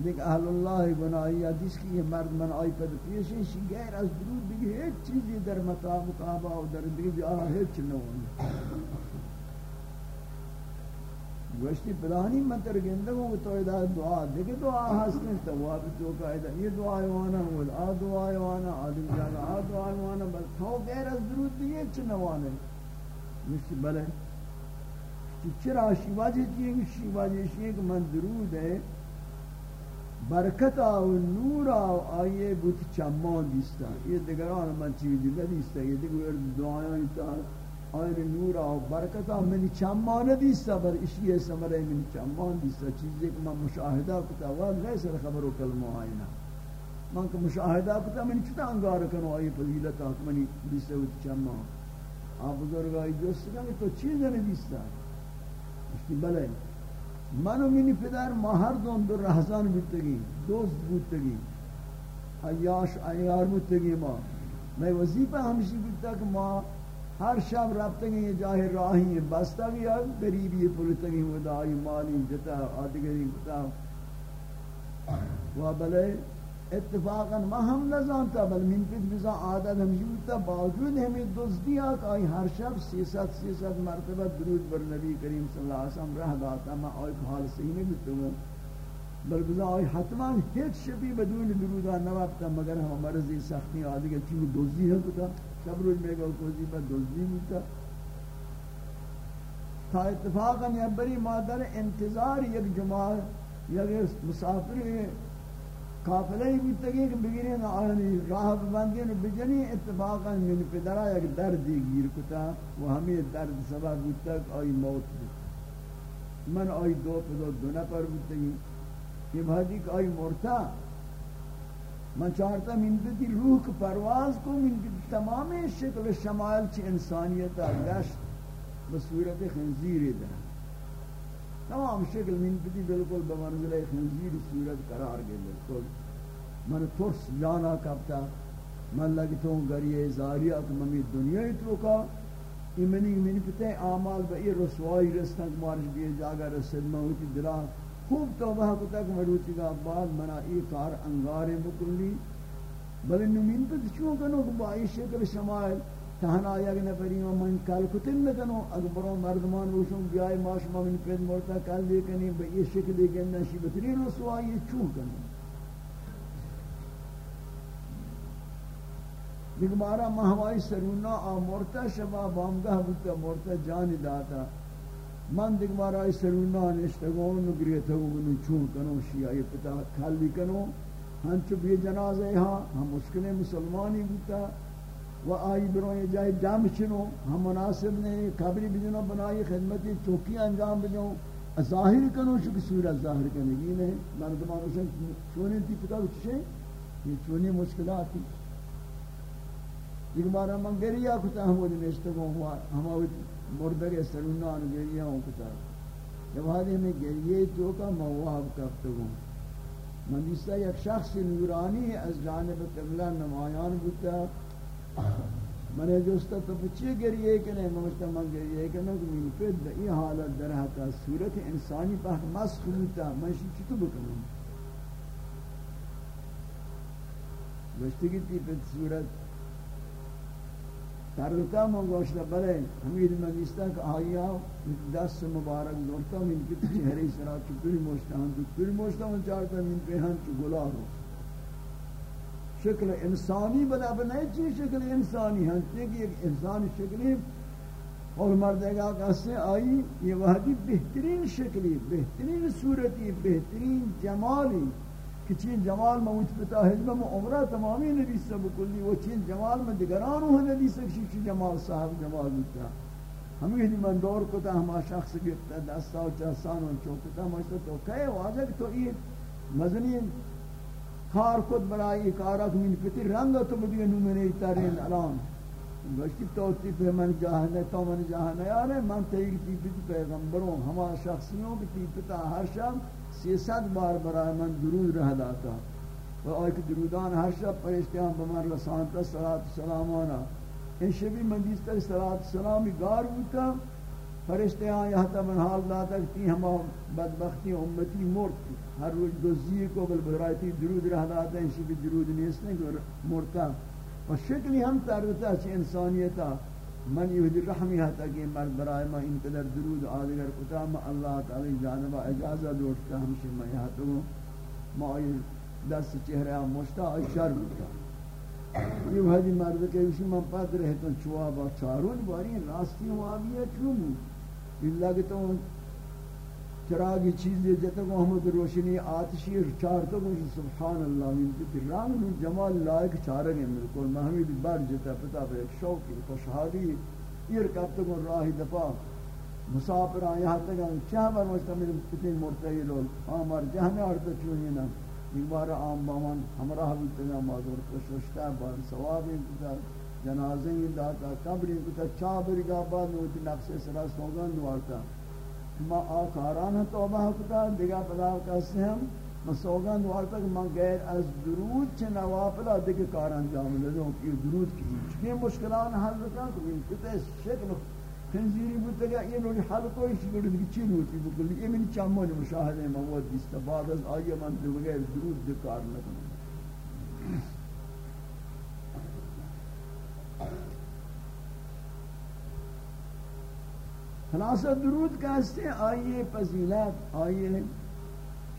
دیکھ، اہل اللہ بنائی، حدیث کی یہ مرد من آئی پر پیشن شی غیر از درود دیگه ہیچ چیزی در مطاف کعبہ و در دیگه جا ہیچ نمون گوشتی پلانی من تر گندگوں تو ادا دعا دیکھ دعا ہستیں تو وہ تو قاعدہ، یہ دعا وانا وہ آ دعا وانا آدم جانا آ دعا وانا بس تو غیر از درود دیے چنوانے گوشتی بلے چرا شیواجی کی شیواجی شیخ کہ من درود ہے برکت او نور او آیه بوت چما دیستا یہ دیگران من چی دی دیستا یہ دیگر دعایان تا آیه نور او برکت او من چما ندیستا بر اشیه سمره من چما دیستا چیزی که من مشاهده کتا و نه سر خبر و کلمه آینا من که مشاهده کتا من چتا انگار کنو آیه فضیلت آت منی دیستا بوت چما آب بزرگایی جست کنی تو چیز ندیستا اشتی بله. من و منی پدر، ما هر دون در رہزان بودتگی، دوست بودتگی. ایاش ایار بودتگی ما. میں وظیفہ ہمشی بودتا کہ ما ہر شب رابطے گئے جاہ راہی ہیں بستا بھی آگ قریبی پلتا گئے ودائی مالی، جتا، آدگری کتا و بلے اتفاقا ما ہم نظامتا بل من پت بزا عادت ہم جوتا باوجود ہمیں دزدی آکا آئی ہر شب سی ست سی ست مرتبہ درود بر نبی کریم صلی اللہ علیہ وسلم رہ داتا، ما آئی حال صحیح نہیں بیتو گا بل بزا آئی حتما ہیچ شبی بدون درودہ نوابتا مگر ہم مرضی سختی آدھے آدگر چون دزدی ہے کتا شب روز میں گو کوزی پر دوزی ہوتا تا۔ اتفاقا یا بری مادر انتظار یک جماع یک مسافر قافلہ ہی بیتا گئی کہ بگیرین آنی راہ ببندین بجنی، اتفاقا من پدرہ یک درد گیر کتا و ہمیں درد سبب بیتا کہ آئی موت بیتا من آئی دو پدو دو نفر بیتا گئی یہ بھادی کہ آئی مرتا۔ من چاہتا من بدی روح کو پرواز کو من بدی تمام شکل شمائل چی انسانیت گشت بصورت خنزیر در۔ تمام شکل من بدی بالکل بمنزل خنزیر صورت قرار گئے بالکل من ترس جانا کبتا من لگتا ہوں گریہ زاریہ کہ ممی دنیا ہی تو کا. ایمنی منی پتے اعمال با یہ رسوائی رستن مارش بھی جاگا رسد. موتی دلان خوب توبہ کو تک مروچی گا بعد منا ای کار انگارے بکلی بل نمین پر چون کنو کہ با شکل شمائل تہنا یک نفری من کل کتن نکنو اگر برو مردمان روشن بیائی ماش من پید مرتا کل لیکنی با ای شکل لیکن نشی بتری رسوائی چون کنو دیکھ بارا مہوائی سرونا، آ مرتا شبا بامگاہ بودتا مرتا جان داتا۔ من دیکھ بارا سرونا، نشتگون نگریتا ہوں چون کنو شیعی پتا کھالی کنو۔ ہم چو بھی جنازے ہاں ہم مسکن مسلمانی بودتا و آئی برو جائے جام چنو، ہم مناسب نے قبری بجنو، بنائی خدمتی چوکی انجام بجنو۔ ظاہر کنو چکی صورت ظاہر کنگی نہیں۔ مردمان اسے چونی تھی پتا کچھے یہ چونی مشکلات تھی ایک بار من گریا کتا، ہم وہ نشتگو ہوا۔ ہم مردر سرونان گریا ہوں کتا۔ جب حالی میں گریے تو کا مواب کرتا ہوں من دیستا یک شخص نورانی از جانب قبلہ نمایان بودتا من جوستا تو پچھے گریے کنے ممشتا من گریے کنے کہ من پید بئی حالت درہتا صورت انسانی پاک مسخ بودتا من شی چطو بکنم؟ گوشتگی تی پید صورت ترتا من گوشتا بلے حمید من کہ آیا دست مبارک دورتا من کت چہرے سرا چکری موشتا ہم چکری موشتا من چارتا من پیہن چو گلا رو. شکل انسانی بلا بنائے چی شکل انسانی ہم چیک ایک انسانی شکلی اور مردے گا کہتے آئی، یہ وحدی بہترین شکلی بہترین صورتی، بہترین جمالی کہ چین جمال میں اچھ پتا حجبہ میں عمرہ تمامی نبی سب کلی وہ چین جمال میں دگران ہوں نبی سب چین جمال صاحب جمال بتا ہمیں ہی من دور کتا ہما شخص گفتا دستا و چہسان و چوکتا مجھتا تو کہے، واضح تو یہ مزنی کار کت برائی کارا من پتی رنگ تو بدی نومنی تارین الان. گوشتی تو تی پہ من جاہنے تو من جاہنے آرے من تیگ تی پتی پیغمبروں ہما شخصیوں کی تی پتا ہر شخص سیصد بار برای من درود رہ داتا و آئی کہ درودان ہر شب پرشتیان بمر لسانتا صلاة و سلامانا ان شبی من دیستا صلاة و سلامی گار بوتا فرشتیان ہاں، یہتا من حال داتا کہ تی ہما بدبختی امتی مرتی ہر روز دوزی کو بل برایتی درود رہ داتا ان شبی درود نیستنے کہ مرتا و شکلی ہم تردتا چی انسانیتا من یہ رحمی ہے کہ مرد برائے ما ان قدر درود آدگر کتا، ما اللہ تعالی جانبا اجازہ دوٹتا ہمشہ میں یہاں تو ما یہ دست چہرہ مشتا، آئی شر بکتا یہ حدی مرد کہ اسی من پت رہتا چوا با چارون، باری راستی ہوں آبی ہے چون اللہ لگتا ہوں چراغی چیزی جتا کو ہم روشنی آتشی چار تو کو سبحان اللہ من تی رنگ من جمال لائق چارنگے ملکل محمد بار جتا پتا پہ ایک شوقی خوشحالی ایر کبتا کو راہی دفا مسافر آیا یہاں تک چاہ بار مجھتا میرے کتنی مرتعی لول آمار ہاں، جہنے آرتا چونی نا؟ ایک بار آم بامان، ہمراہ بیتا گا مادور کشوشتا بار ثوابی کتا جنازیں داتا قبری کتا چاہ برگا بعد نوتی نقص سرا سوگان دوارتا۔ ما آکاران توبہ کتا دیگا پدا کہتے ہیں ما سوگان دوار تک ما غیر از درود چھ نوافلہ دیکھ کاران جام لدوں کہ درود کی۔ چکے مشکلان حل رکھا کہ ان کتے شکل خنزیری بودتا گا، یہ نوڑی حل کوئی شکل دیکھ چی روتی بکلی۔ یہ من چامون مشاہدے مواد دیستا، بعد از آئیے من دو بغیر درود دیکھ کار لکنوں خلاصہ درود کہتے ہیں آئیے پذیلت آئیے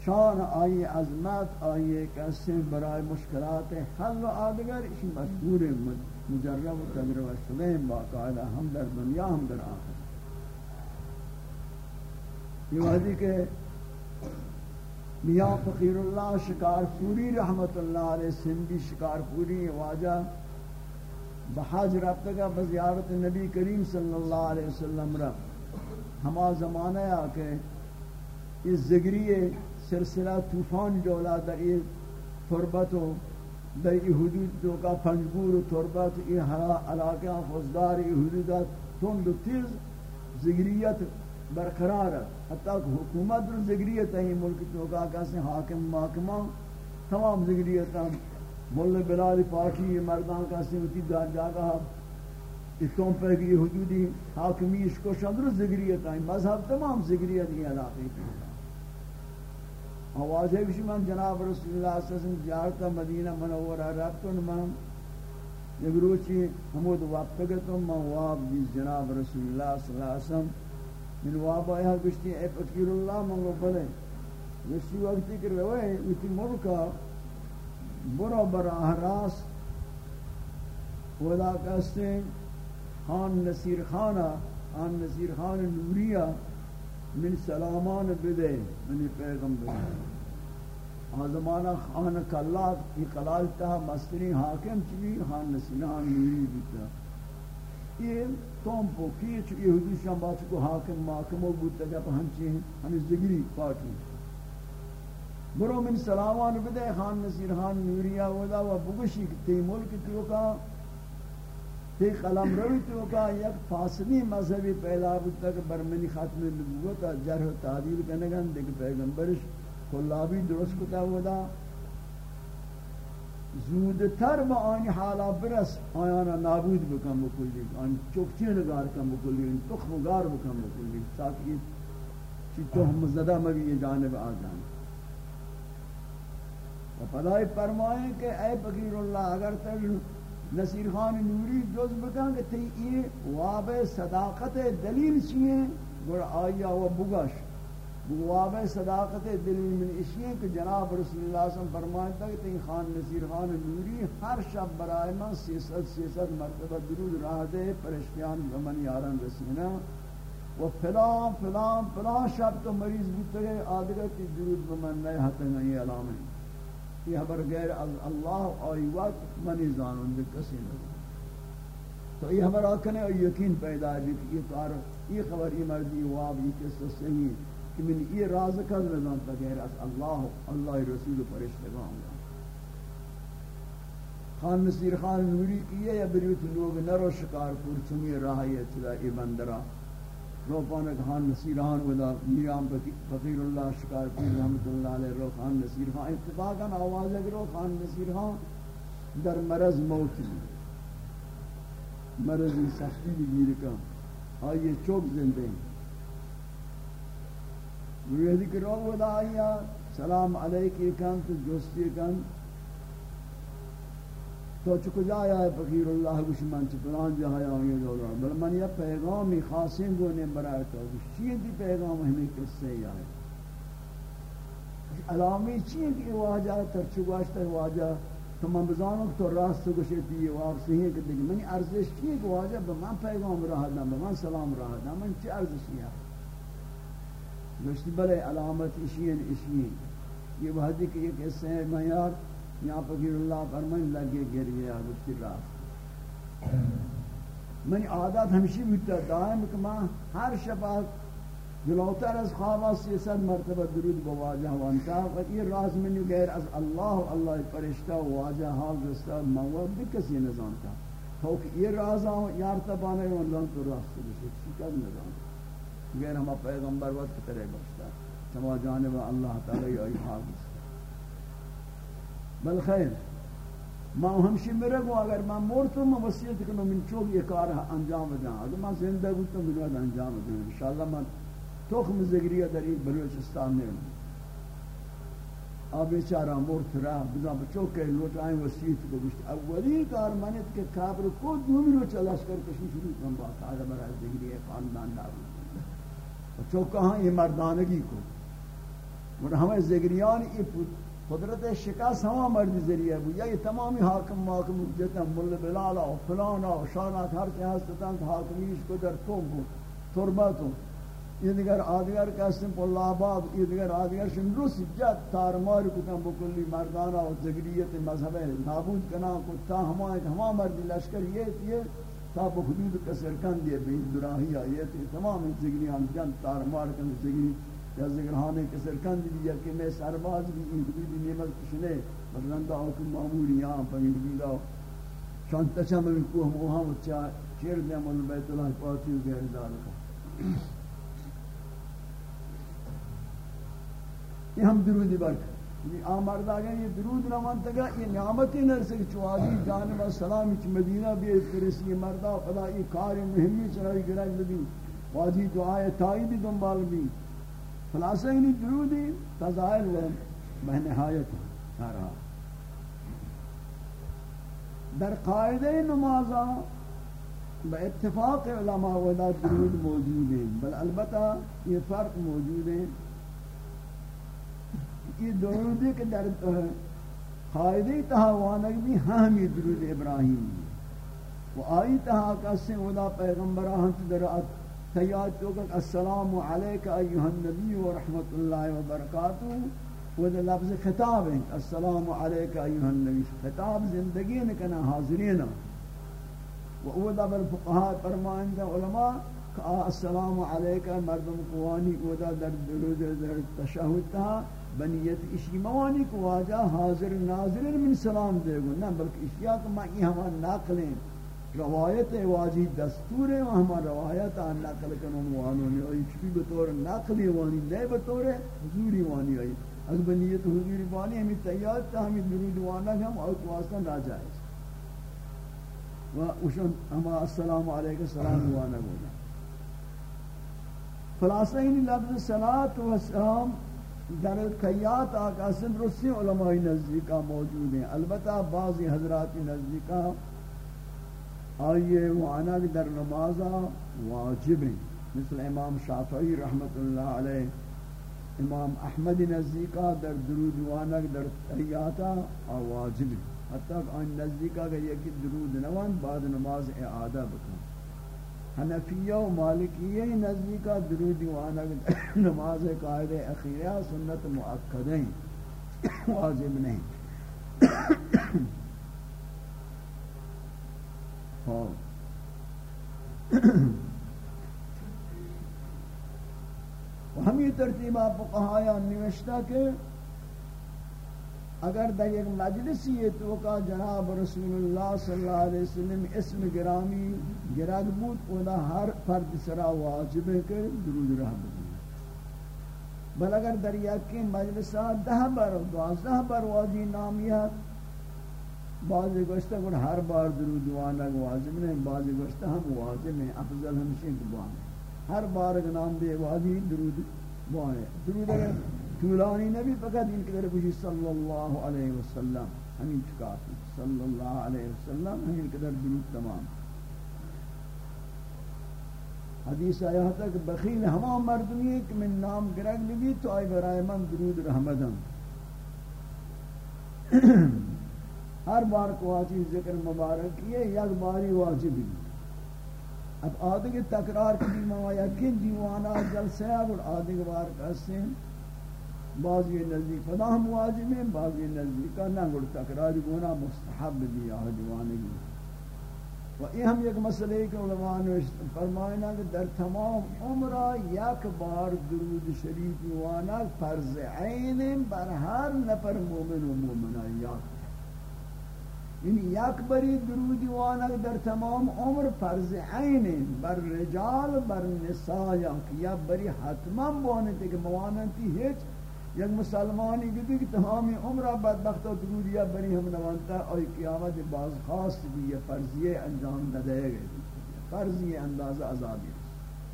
شان آئیے عظمت آئیے کہتے ہیں، برائے مشکلات حل و آدگر، اسی مشہور مجرب و تجربہ شدیم باقاعدہ، ہم در دنیا، ہم در آخر۔ یہ وحدی کہ میاں فقیر اللہ شکار پوری رحمت اللہ علیہ سندی شکار پوری واجہ بحاج رابطہ کا بزیارت نبی کریم صلی اللہ علیہ وسلم رب ہما زمانہ آ کے اس زگری سلسلہ طوفان جولا در یہ تربت و در یہ حدود جو کا پنجگور و تربت یہ علاقہ فوزدار یہ حدودات تند و تیز زگریت برقرار ہے۔ حتیٰ کہ حکومت رو زگریت ہے ملک تو کا کسی حاکم محکمہ، تمام زگریت مل بلال پاکی یہ مردان کسی ہوتی دار جاگا اتوں پہ کی حدودی حاکمی اس کو شندر زگریت ہیں۔ مذہب تمام زگریت ہی علاقے کی۔ آواز ہے کہ من جناب رسول اللہ صلی اللہ علیہ وسلم زیارت مدینہ منورہ رفتن من۔ یک روچی حمود وابتگتم من واب جیز جناب رسول اللہ صلی اللہ علیہ وسلم۔ من واب آیا گشتی اے فکیر اللہ، من گو بلے۔ گشتی وقتی کہ روئے اتی ملکا برا براہ راس ودا کہستے خان نصیر خانہ، خان نصیر خان نوریہ، من سلامان بدے، من پیغمبر۔ آزمانا خان کلات یہ کلالتا مستری حاکم چوی خان نسینان میری بیتا یہ توم پو کیچ یہ حدود شام بات کو حاکم، محاکم و بودتا جب ہنچی ہیں، ہمیں زگری پاکی برو من سلامان بدے، خان نصیر، خان نوریہ ودا و بگشی تی ملک تیو کا تی قلم روی تیو کا یک فاصلی مذہبی پیدا بودتا کہ برمنی ختم نبوتا جرح و تعدیل کنگن، دیکھ پیغمبرش کلابی درست کتا ودا۔ زودتر با آنی حالا برس، آیانا نابود بکن بکلی آن چوکتی نگار کن بکلی آن تخم بکن بکلی تاکہ چی تخم زدہ مبی یہ جانب آجان و پدائی فرمائیں کہ اے فقیر اللہ، اگر تر نصیر خان نوری جز بکن کہ تی یہ واب صداقت دلیل چیئے گر آیا و بگش بواب صداقت دلیل من اشیاء کہ جناب رسول اللہ صلی اللہ علیہ وسلم فرمائتا کہ تین خان نصیر خان نوری ہر شب برائے من سیست سیست مرتبہ درود راہ دے، پرشتیان زمن یارن رسینا۔ و فلان فلان فلان شب تو مریض بودتا گئے آدھگر تی درود بمن، نئے حتی نہیں یہ خبر غیر اللہ آئی وقت منی زانون دے کسی نہیں تو یہ خبر آکھنے اور یقین پیدا جی ہے کہ یہ کار یہ خبر یہ مردی واب یہ قصہ صحیح کہ من یہ راز کل نظام تا غیر از اللہ اللہ رسول پر فرشتگان گا خان نصیر خان نوری کیے یا بریوت لوگ نرو شکار پور چمی راہی چلا ای بندرہ۔ رو پانک خان نصیر خان ودا میرام فقیر اللہ شکار پور رحمت اللہ علیہ رو خان نصیر خان. اتفاقا آواز اگر رو خان نصیر خان در مرض موت مرض سختی بھی گیر آئیے چوک زندے ہیں. ویدی کہ رو ودا آیا سلام علیکی کن تو جستی کن تو چکو جایا ہے فقیر اللہ کچھ من چپلان جایا ہوئی دولا بل من یہ پیغامی خاصین گونے برای تو چیئے دی پیغام؟ ہمیں کس سے آئے علامی چیئے کہ واجہ ترچگواشتا ہے؟ واجہ تو من بزانوں تو راست گوشتی یہ واقع صحیح ہے کہ دیکھ منی ارزش چیئے کہ واجہ؟ بمن پیغام رہا دا بمن سلام رہا دا من چی ارزش ہے گوشتی بلے علامت اشین اشین یہ وحدی کہ ایک قصہ ہے میں یار یہاں فقیر جی اللہ فرمائن لگے گریہ گوشتی راست میں عادت ہمشی بیتا دائم کہ میں ہر شبہ جلوتر از خوابہ سیسد مرتبہ درود بواجہ وانتا و یہ راز منی غیر از اللہ اللہ پرشتہ واجہ، حال دستا مواد بھی کسی نظام تو کہ یہ راز آؤں، یار تبانے ونزان تو راست بشت شکر نظام غیر ہم پیغمبر وقت کرے بخشتا سما جانب اللہ تعالی ای حافظ۔ بل خیر. ما ہمشی میرے کو اگر میں مرتوں میں وصیت کروں من چوک یہ کار انجام دیں اگر میں زندہ ہوں تو میرا انجام دیں انشاءاللہ میں تخم زگریہ در این بلوچستان میں آب بیچارہ مرت رہا بزا بچو کہ لوٹ آئیں وسیعت کو گشت اولی کار منت کے کابر کو دومی رو چلاش کر کشی شروع کن بات آگا برای زگریہ خاندان دارو چو کہاں یہ مردانگی کو. اور ہمیں زگریان یہ قدرت شکاس ہوا مرد ذریعہ بو یا یعنی یہ تمامی حاکم محاکم جتا مل بلالا و فلانا و شانات ہر چیز ہستتاں حاکمیش کو در تو بو تربتوں یہ دیگر آدگر کسیم پر لاباد یہ دیگر آدگر شن روس جد تارمار کتن بکلی مردانا و زگریت مذہب نابود کنا کو تا ہمائیں ہما مردی لشکر یہ یہ تا حدود کسر کن دیئے بین دراہی آئیے تھی تمام زگری ہم جن تار مار کن زگری یا ذکرہانے کے سرکند بھی یا کہ میں سرباز بھی این حدود نیمت کشنے مثلا دا حکم معمولی یہاں پر این حدود دا. شانتا چمن کوہ موہاں وچا چیر دیا دیم بیت اللہ پاتی و غیر ذالکا یہ ہم درودی برکت یہ یعنی آمرد آگئے یہ درود نمان تگا یہ نعمتی نرسے چوازی جانب السلامی چی مدینہ بھی فرسی مردہ خدا یہ کار مهمی چرائی گرگ بھی واجی دعائے تائی بھی دنبال بھی خلاصہ ہی نہیں درودی تظاہر و بہنہایت ہے در قائدہ نمازہ با اتفاق علماء ودا درود موجود ہیں، بل البتہ یہ فرق موجود ہے یہ درود کے در قائدی تہوانک بھی ہمی درود ابراہیم۔ و آئی تہا کسی ودا پیغمبر آہنت در تیاد تو السلام علیکہ ایوہ النبی و رحمت اللہ و برکاتہ. وہ لفظ خطاب ہے السلام علیکہ ایوہ النبی. خطاب زندگی نکنا حاضرین و وہ دبر فقہا فرمائندہ علماء السلام علیکہ مردم قوانی کو در درود، در تشہد تہا بنیت اشی موانی کو واجہ، حاضر ناظر من سلام دے گو. نہ، بلکہ اشیاء کو میں یہ ہمان ناقلیں روایت واجی دستور ہے ہمان روایت آن ناقل کنو موانو نے اور چکی بطور ناقلی وانی، نئے بطور حضوری وانی آئی۔ از بنیت حضوری وانی، ہمیں تیار تا ہمیں درود وانا ہم اور واسطہ ناجائز و اشن ہما السلام علیکم، السلام وانا گونا خلاصہ ہی لفظ صلاة و سلام در قیات آقاسم رسی علماء نزدیکہ موجود ہیں۔ البتہ بعضی حضرات نزدیکہ آئیے وعنک در نمازہ واجب ہیں۔ مثل امام شافعی رحمت اللہ علیہ، امام احمد نزدیکہ در درود وعنک در قیاتا واجب ہیں۔ حتی کہ آن نزدیکہ کہ یکی درود نوان بعد نماز اعادہ بکن۔ حنفیہ و مالکیہ نزدیکہ درود وانا <coughs> نماز قائد اخیرہ سنت مؤکدیں <coughs> واجب نہیں۔ <coughs> <clears throat> ہم یہ ترتیب آپ کو نوشتہ کہ اگر در ایک مجلسی ہے تو کا جناب رسول اللہ صلی اللہ علیہ وسلم اسم گرامی گرد بود، اونا ہر فرد سرا واجب ہے کہ درود رہ بدن بل اگر در یکی مجلسہ دہ بار دوازدہ بار واجی نامیت بعضی گوشتہ کہ ہر بار درود وانا واجب نہیں، بعضی گوشتہ ہم واجب ہیں، افضل ہمشہ کہ ہر بار نام دے واجی درود وانا درود اگر طولانی نبی فقط ان کے در بجی صلی اللہ علیہ وسلم ہمیں چکاتی صلی اللہ علیہ وسلم ہمیں قدر درود تمام۔ حدیث آیا تھا کہ بخیل ہما مردمی ہے کہ من نام گرگ بھی تو آئی برائے من درود رحمدم ہر بار کو آچی ذکر مبارک کیے یک باری واجب اب آدھے کے تکرار کی موایا کن دیوانا جلسے اور آدھے کے بار کہتے ہیں بعضی نزدیک فدا ہم واجب ہیں، بعضی نزدیک کا نہ گڑ تکرار گونا مستحب دیا ہے جوانگی و یہ ہم ایک مسئلہ ہے کہ علماء نے فرمائنا کہ در تمام عمرہ یک بار درود شریف وانا فرض عین بر ہر نفر مومن و مومنہ یاد۔ یعنی یک بری درود وانا در تمام عمر فرض عین، بر رجال، بر نساء یا بری حتما بوانتی کہ موانتی ہیچ یک مسلمانی بھی کہ تمام عمرہ بدبخت و درودیہ بری ہم نوانتا اور قیامت باز خاص بھی یہ فرضیہ انجام نہ دے گئے فرضی انداز عذابی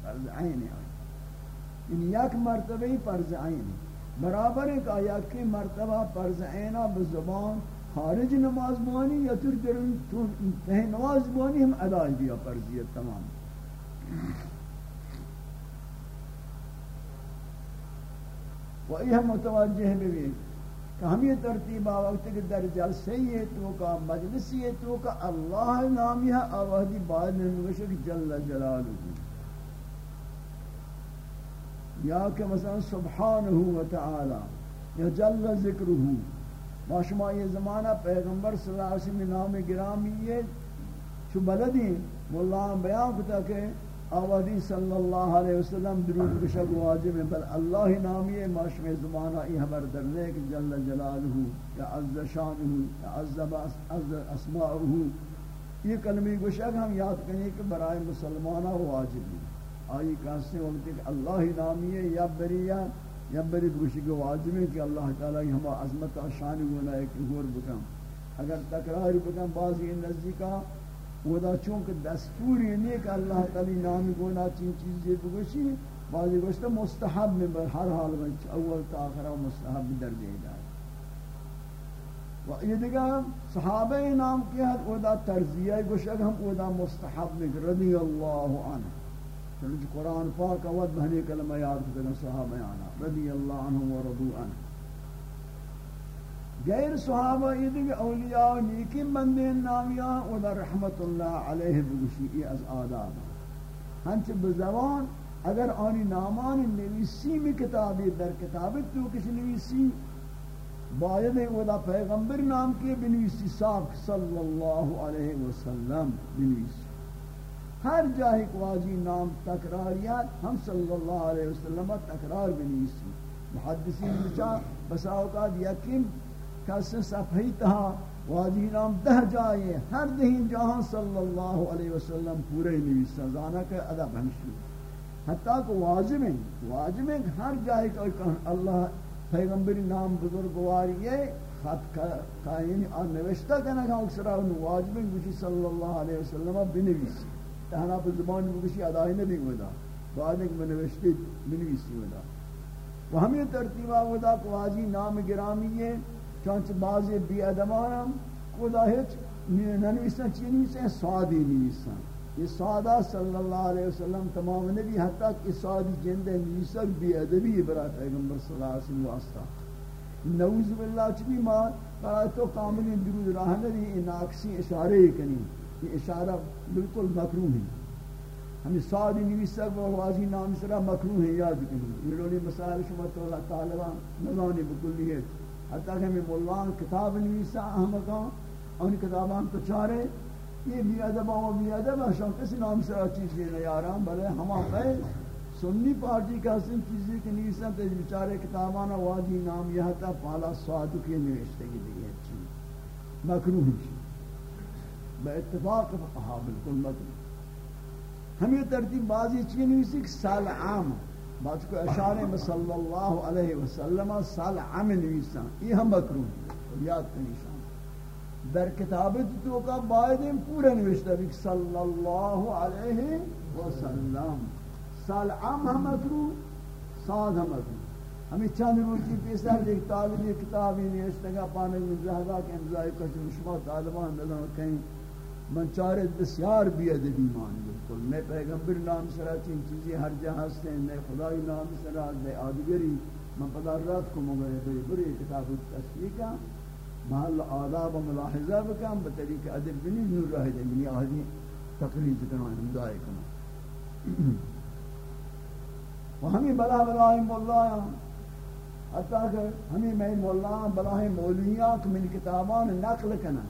فرض عین آئی ان یعنی یک مرتبہ فرض عین. برابر ہے کہ کی مرتبہ فرض عینہ بزبان خارج نماز بانی یا تر درن تہ نماز بانی ہم ادا دیا فرضیت تمام. و یہ متوجہ بھی کہ ہم یہ ترتیب وقت کے در جلسے یہ تو کا مجلس یہ تو کا اللہ نامی ہے آوہدی بعد میں نوشک جل جلالہ. یا کہ مثلا سبحانہ و تعالی یا جل ذکرہ. ما شما یہ زمانہ پیغمبر صلی اللہ علیہ وسلم نام گرامی یہ چو بلدی مولا بیان کتا کہ آوادی صلی اللہ علیہ وسلم درود بشک واجب ہے بل اللہ نامی ہے۔ معاشم زمانہ ای حبر در لیک جل جلالہ یا عز شانہ یا عز اسماؤہ۔ یہ کلمی گوشک ہم یاد کریں کہ برائے مسلمانہ واجب ہے آئی کہاستے وقت کہ اللہ نامی ہے، یا بریہ یا بری گوشک واجب ہے کہ اللہ تعالی ہما عظمت شان گونا ہے کہ غور بکم۔ اگر تکرار بکم بعضی نزدیکا ودا چونکہ دستوری نہیں کہ اللہ تعالی نام گونا چین چیزیں بگوشی، بعضی گوشتا مستحب میں بر ہر حال میں اول تا آخرہ مستحب در دے جائے۔ و یہ دیگا صحابہ نام کی حد ودا ترزیہ گوشت ہم ودا مستحب میں، رضی اللہ عنہ۔ چنانچہ قرآن پاک اود بہنے کلمہ یاد کرنا صحابہ عنہ رضی اللہ عنہ و رضو عنہ۔ غیر صحابہ یہ اولیاء و نیکی بندین نامیا و در رحمت اللہ علیہ بگشی از آداب۔ ہنچ بزوان اگر آنی نامان نویسی میں کتابی در کتابی تو کسی نویسی باید ہے، وہ پیغمبر نام کے بنویسی، صاحب صلی اللہ علیہ وسلم بنویسی۔ ہر جاہی قواجی نام تکراریات ہم صلی اللہ علیہ وسلم تکرار بنویسی محدثین بچا بسا اوقات یقین کس صفحی تہا واجی نام دہ جائے۔ ہر دہین جہاں صلی اللہ علیہ وسلم پورے نویسا زانا کہ ادب ہمشی حتیٰ کہ واجب ہیں واجب ہیں ہر جائے کہ اللہ پیغمبری نام بزرگواری ہے خط کا یعنی آن نوشتہ کہنا کہ اکسرہ واجب ہیں، کچھ صلی اللہ علیہ وسلم بنویسی تہنا پر زبان کچھ ادائی نبی ہوتا بعد ایک میں نوشتی بنویسی ہوتا وہ ہمیں ترتیبہ ہوتا کہ واجی نام گرامی ہے چونچہ بعضی بی ادمان خدا ہیچ ننویسن، چی نویسن سعادی نویسن یہ سعادہ صلی اللہ علیہ وسلم تمام نبی حتی کہ سعادی جندے نویسن بی ادبی برای پیغمبر صلی اللہ علیہ وسلم واسطہ نعوذ باللہ چبی ما برای تو کاملی درود راہ نبی ان اشارے کنی یہ اشارہ بالکل مکروح ہے۔ ہمیں سعادی نویسن و واضی نام سرا مکروح ہے، یاد کنی یہ لولی مسائل شما تو اللہ تعالیٰ نظانی بکلیت حتی کہ ہمیں مولان کتاب نویسا احمقان ان کتابان تو چارے۔ یہ بھی ادب و بھی ادب شان کسی نام سے چیز دینا یاران، بلے ہما پہ سنی پارٹی کا حسن چیزی کی نویسا تو بیچارے کتابان وادی نام یہ تا پالا سوادو کی نویشتے کی دیئے چیز مکروح چیز با اتفاق فقہا بالکل مکروح ہم یہ ترتیب بازی چیز نویسی کہ سال عام۔ بات کو اشارے میں صلی اللہ علیہ وسلم سال عام نویسا یہ ہم مکروہ یاد کنی شان در کتابت تو کا باید پورا نوشتا بھی صلی اللہ علیہ وسلم۔ سال عام ہم مکروہ، سال ہم مکروہ۔ ہمیں چند روچی پیسر ایک طالبی کتابی نوشتا گا پانے میں زہدہ کے امزائی کچھ، شما طالبان دلان کہیں۔ من چارت بسیار بھی ادبی مان بالکل میں پیغمبر نام سرا چین چیزی ہر جہاں سے میں خدای نام سرا دے آدگری، من پدا رات کو مگر بری بری کتاب تصویر کا محل آداب و ملاحظہ بکم بطریق ادب بنی، نور رہ دے بنی، آدمی تقلید کرنا، ہمدائی کرنا۔ <clears throat> و ہمیں بلا بلا مولا حتیٰ کہ ہمیں میں مولا بلا مولیاں کہ من کتابان نقل کرنا۔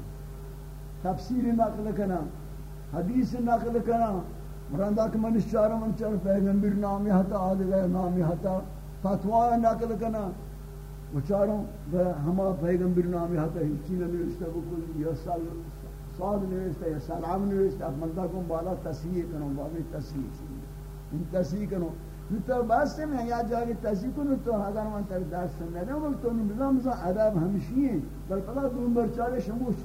تفسیر نقل کنا حدیث نقل کنا مرندہ کہ من اشارہ من چار پیغمبر نامی حتا آدھگا نامی حتا فتوہ نقل کنا وچاروں ہما پیغمبر نامی ہتا حتا ہیچی نوشتا بکل یا سال سال نوشتا یا سلام نوشتا اب مندہ کن بالا تصحیح کنو بالا تصحیح ان تصحیح کنو تو تو بس میں یا جا کے تصحیح کنو تو، اگر من تک دست سننے دے تو نظام ادب ہمشی ہیں بل پلا دون برچارے شموش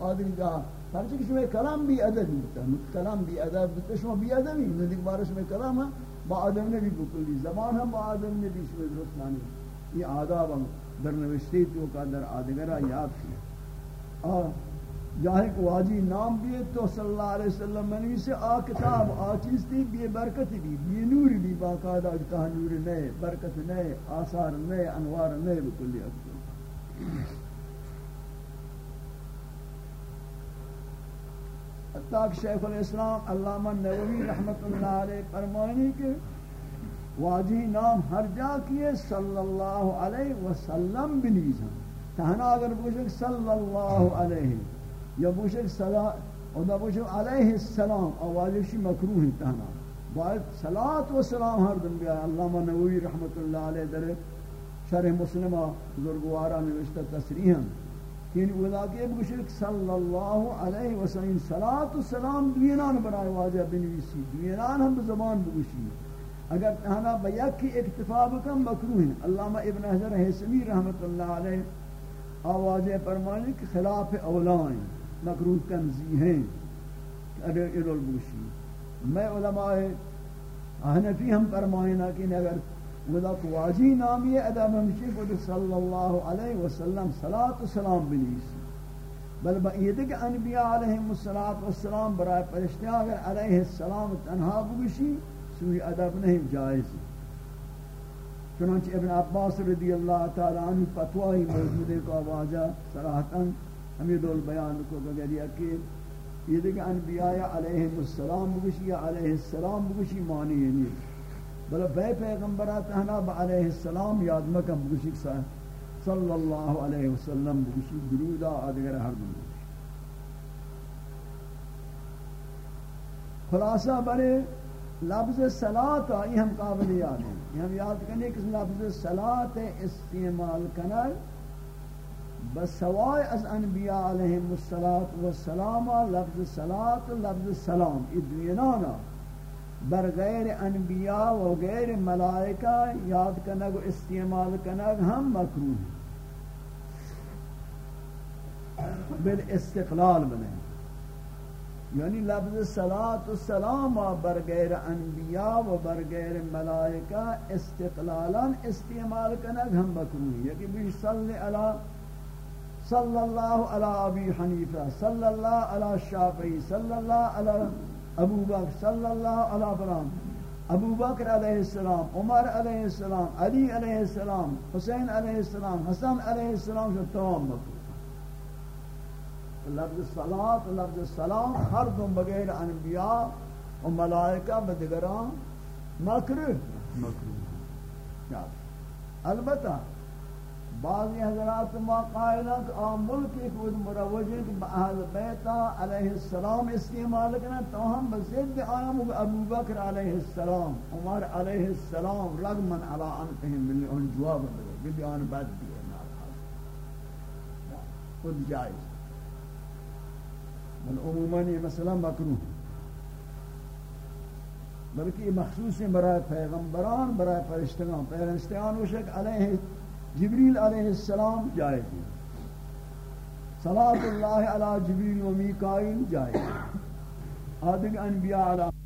آدمی جہاں پرچہ کہ شما کلام بھی ادب ہوتا ہے کلام بھی ادب ہوتا ہے شما بھی ادب ہی ندک بارہ شما کلام ہے با آدم نے بھی بکلی زبان ہم با آدم نے بھی شما درست نانی یہ آداب ہم در نوشتی تو کا در آدگرہ یاد کی آ جاہے کو واجی نام بھی تو صلی اللہ علیہ وسلم منوی سے آ کتاب، آ چیز تھی بھی برکت بھی بھی نور بھی باقاعدہ کہا نور نئے، برکت نئے، آثار نئے، انوار نئے بکلی. ادب حتیٰ کہ شیخ الاسلام علامہ نووی رحمت اللہ علیہ فرمانی کہ واجی نام ہر جا کیے صلی اللہ علیہ وسلم بنیزا تہنا اگر بوشک صلی اللہ علیہ، یا بوشک صلی اللہ علیہ السلام آوازشی مکروح ہے تہنا۔ باید صلاة و سلام ہر دن بیا علامہ نووی رحمت اللہ علیہ در شرح مسلمہ بزرگوارا نوشتہ تصریحا کہ اولا کہ بگشک صلی اللہ علیہ وسلم صلاة و سلام دوینان برای واجہ بنویسی، دوینان ہم زبان بگشی اگر تہنا بیک کی اکتفا بکم مکروہ ہیں علامہ ابن حضر حسمی رحمت اللہ علیہ آوازیں فرمانی کہ خلاف اولائیں مکروہ تنزیح ہیں اگر ارول بوشی میں علماء احنفی ہم فرمائنا کہ اگر ودا واجی نامی ادا ممشی کو صلی اللہ علیہ وسلم صلاة و سلام بنیسی بل بایدہ کہ انبیاء علیہ السلام برای پرشتیاں اگر علیہ السلام تنہا بگشی، سوی ادب نہیں، جائز۔ چنانچہ ابن عباس رضی اللہ تعالی عنہ فتوائی موجود ہے کو واجہ صراحتاً ہمیں دول بیان کو گیا کہ یہ دیکھ انبیاء علیہ السلام بگشی یا علیہ السلام بگشی معنی نہیں۔ بلہ بے پیغمبرات احنا با علیہ السلام یاد مکم بگشی صلی اللہ علیہ وسلم بگشی درودا آدگر ہر دن۔ خلاصہ بنے، لفظ صلاة آئی ہم قابل یاد ہیں۔ یہ ہم یاد کرنے کہ لفظ صلاة استعمال کنر بسوائے از انبیاء علیہم السلام لفظ صلاة لفظ سلام ادوینانا بر غیر انبیاء و غیر ملائکہ یاد کنگ و استعمال کنگ ہم مکروح بالاستقلال بنے۔ یعنی لفظ صلاة السلام بر غیر انبیاء و بر غیر ملائکہ استقلالا استعمال کنگ ہم مکروح یعنی بھی صلی اللہ صلی اللہ علی ابی حنیفہ، صلی اللہ علی شافعی، صلی اللہ علی ابو بکر صلی اللہ علی فلان ابو بکر علیہ السلام عمر علیہ السلام علی علیہ السلام حسین علیہ السلام حسن علیہ السلام سے تمام مکروہ لفظ صلاة لفظ سلام ہر دو بغیر انبیاء و ملائکہ بدگران مکروہ۔ مکروہ۔ البتہ بعضی حضرات ما قائلہ کہ آم ملک ایک ود مروجی کہ اہل بیتا علیہ السلام استعمال کرنا تو ہم بزید آیام ابو بکر علیہ السلام، عمر علیہ السلام رغمن علا انتہم ملی ان جواب دے، بلی آن بد دیئے نال خود جائز۔ بل عموماً یہ مسئلہ مکروح بلکہ مخصوص برای پیغمبران برای فرشتگان فرشتگان وشک علیہ السلام جبریل علیہ السلام جائے گی۔ صلاة اللہ علی جبریل و میکائل جائے گی۔ آدھگ انبیاء علیہ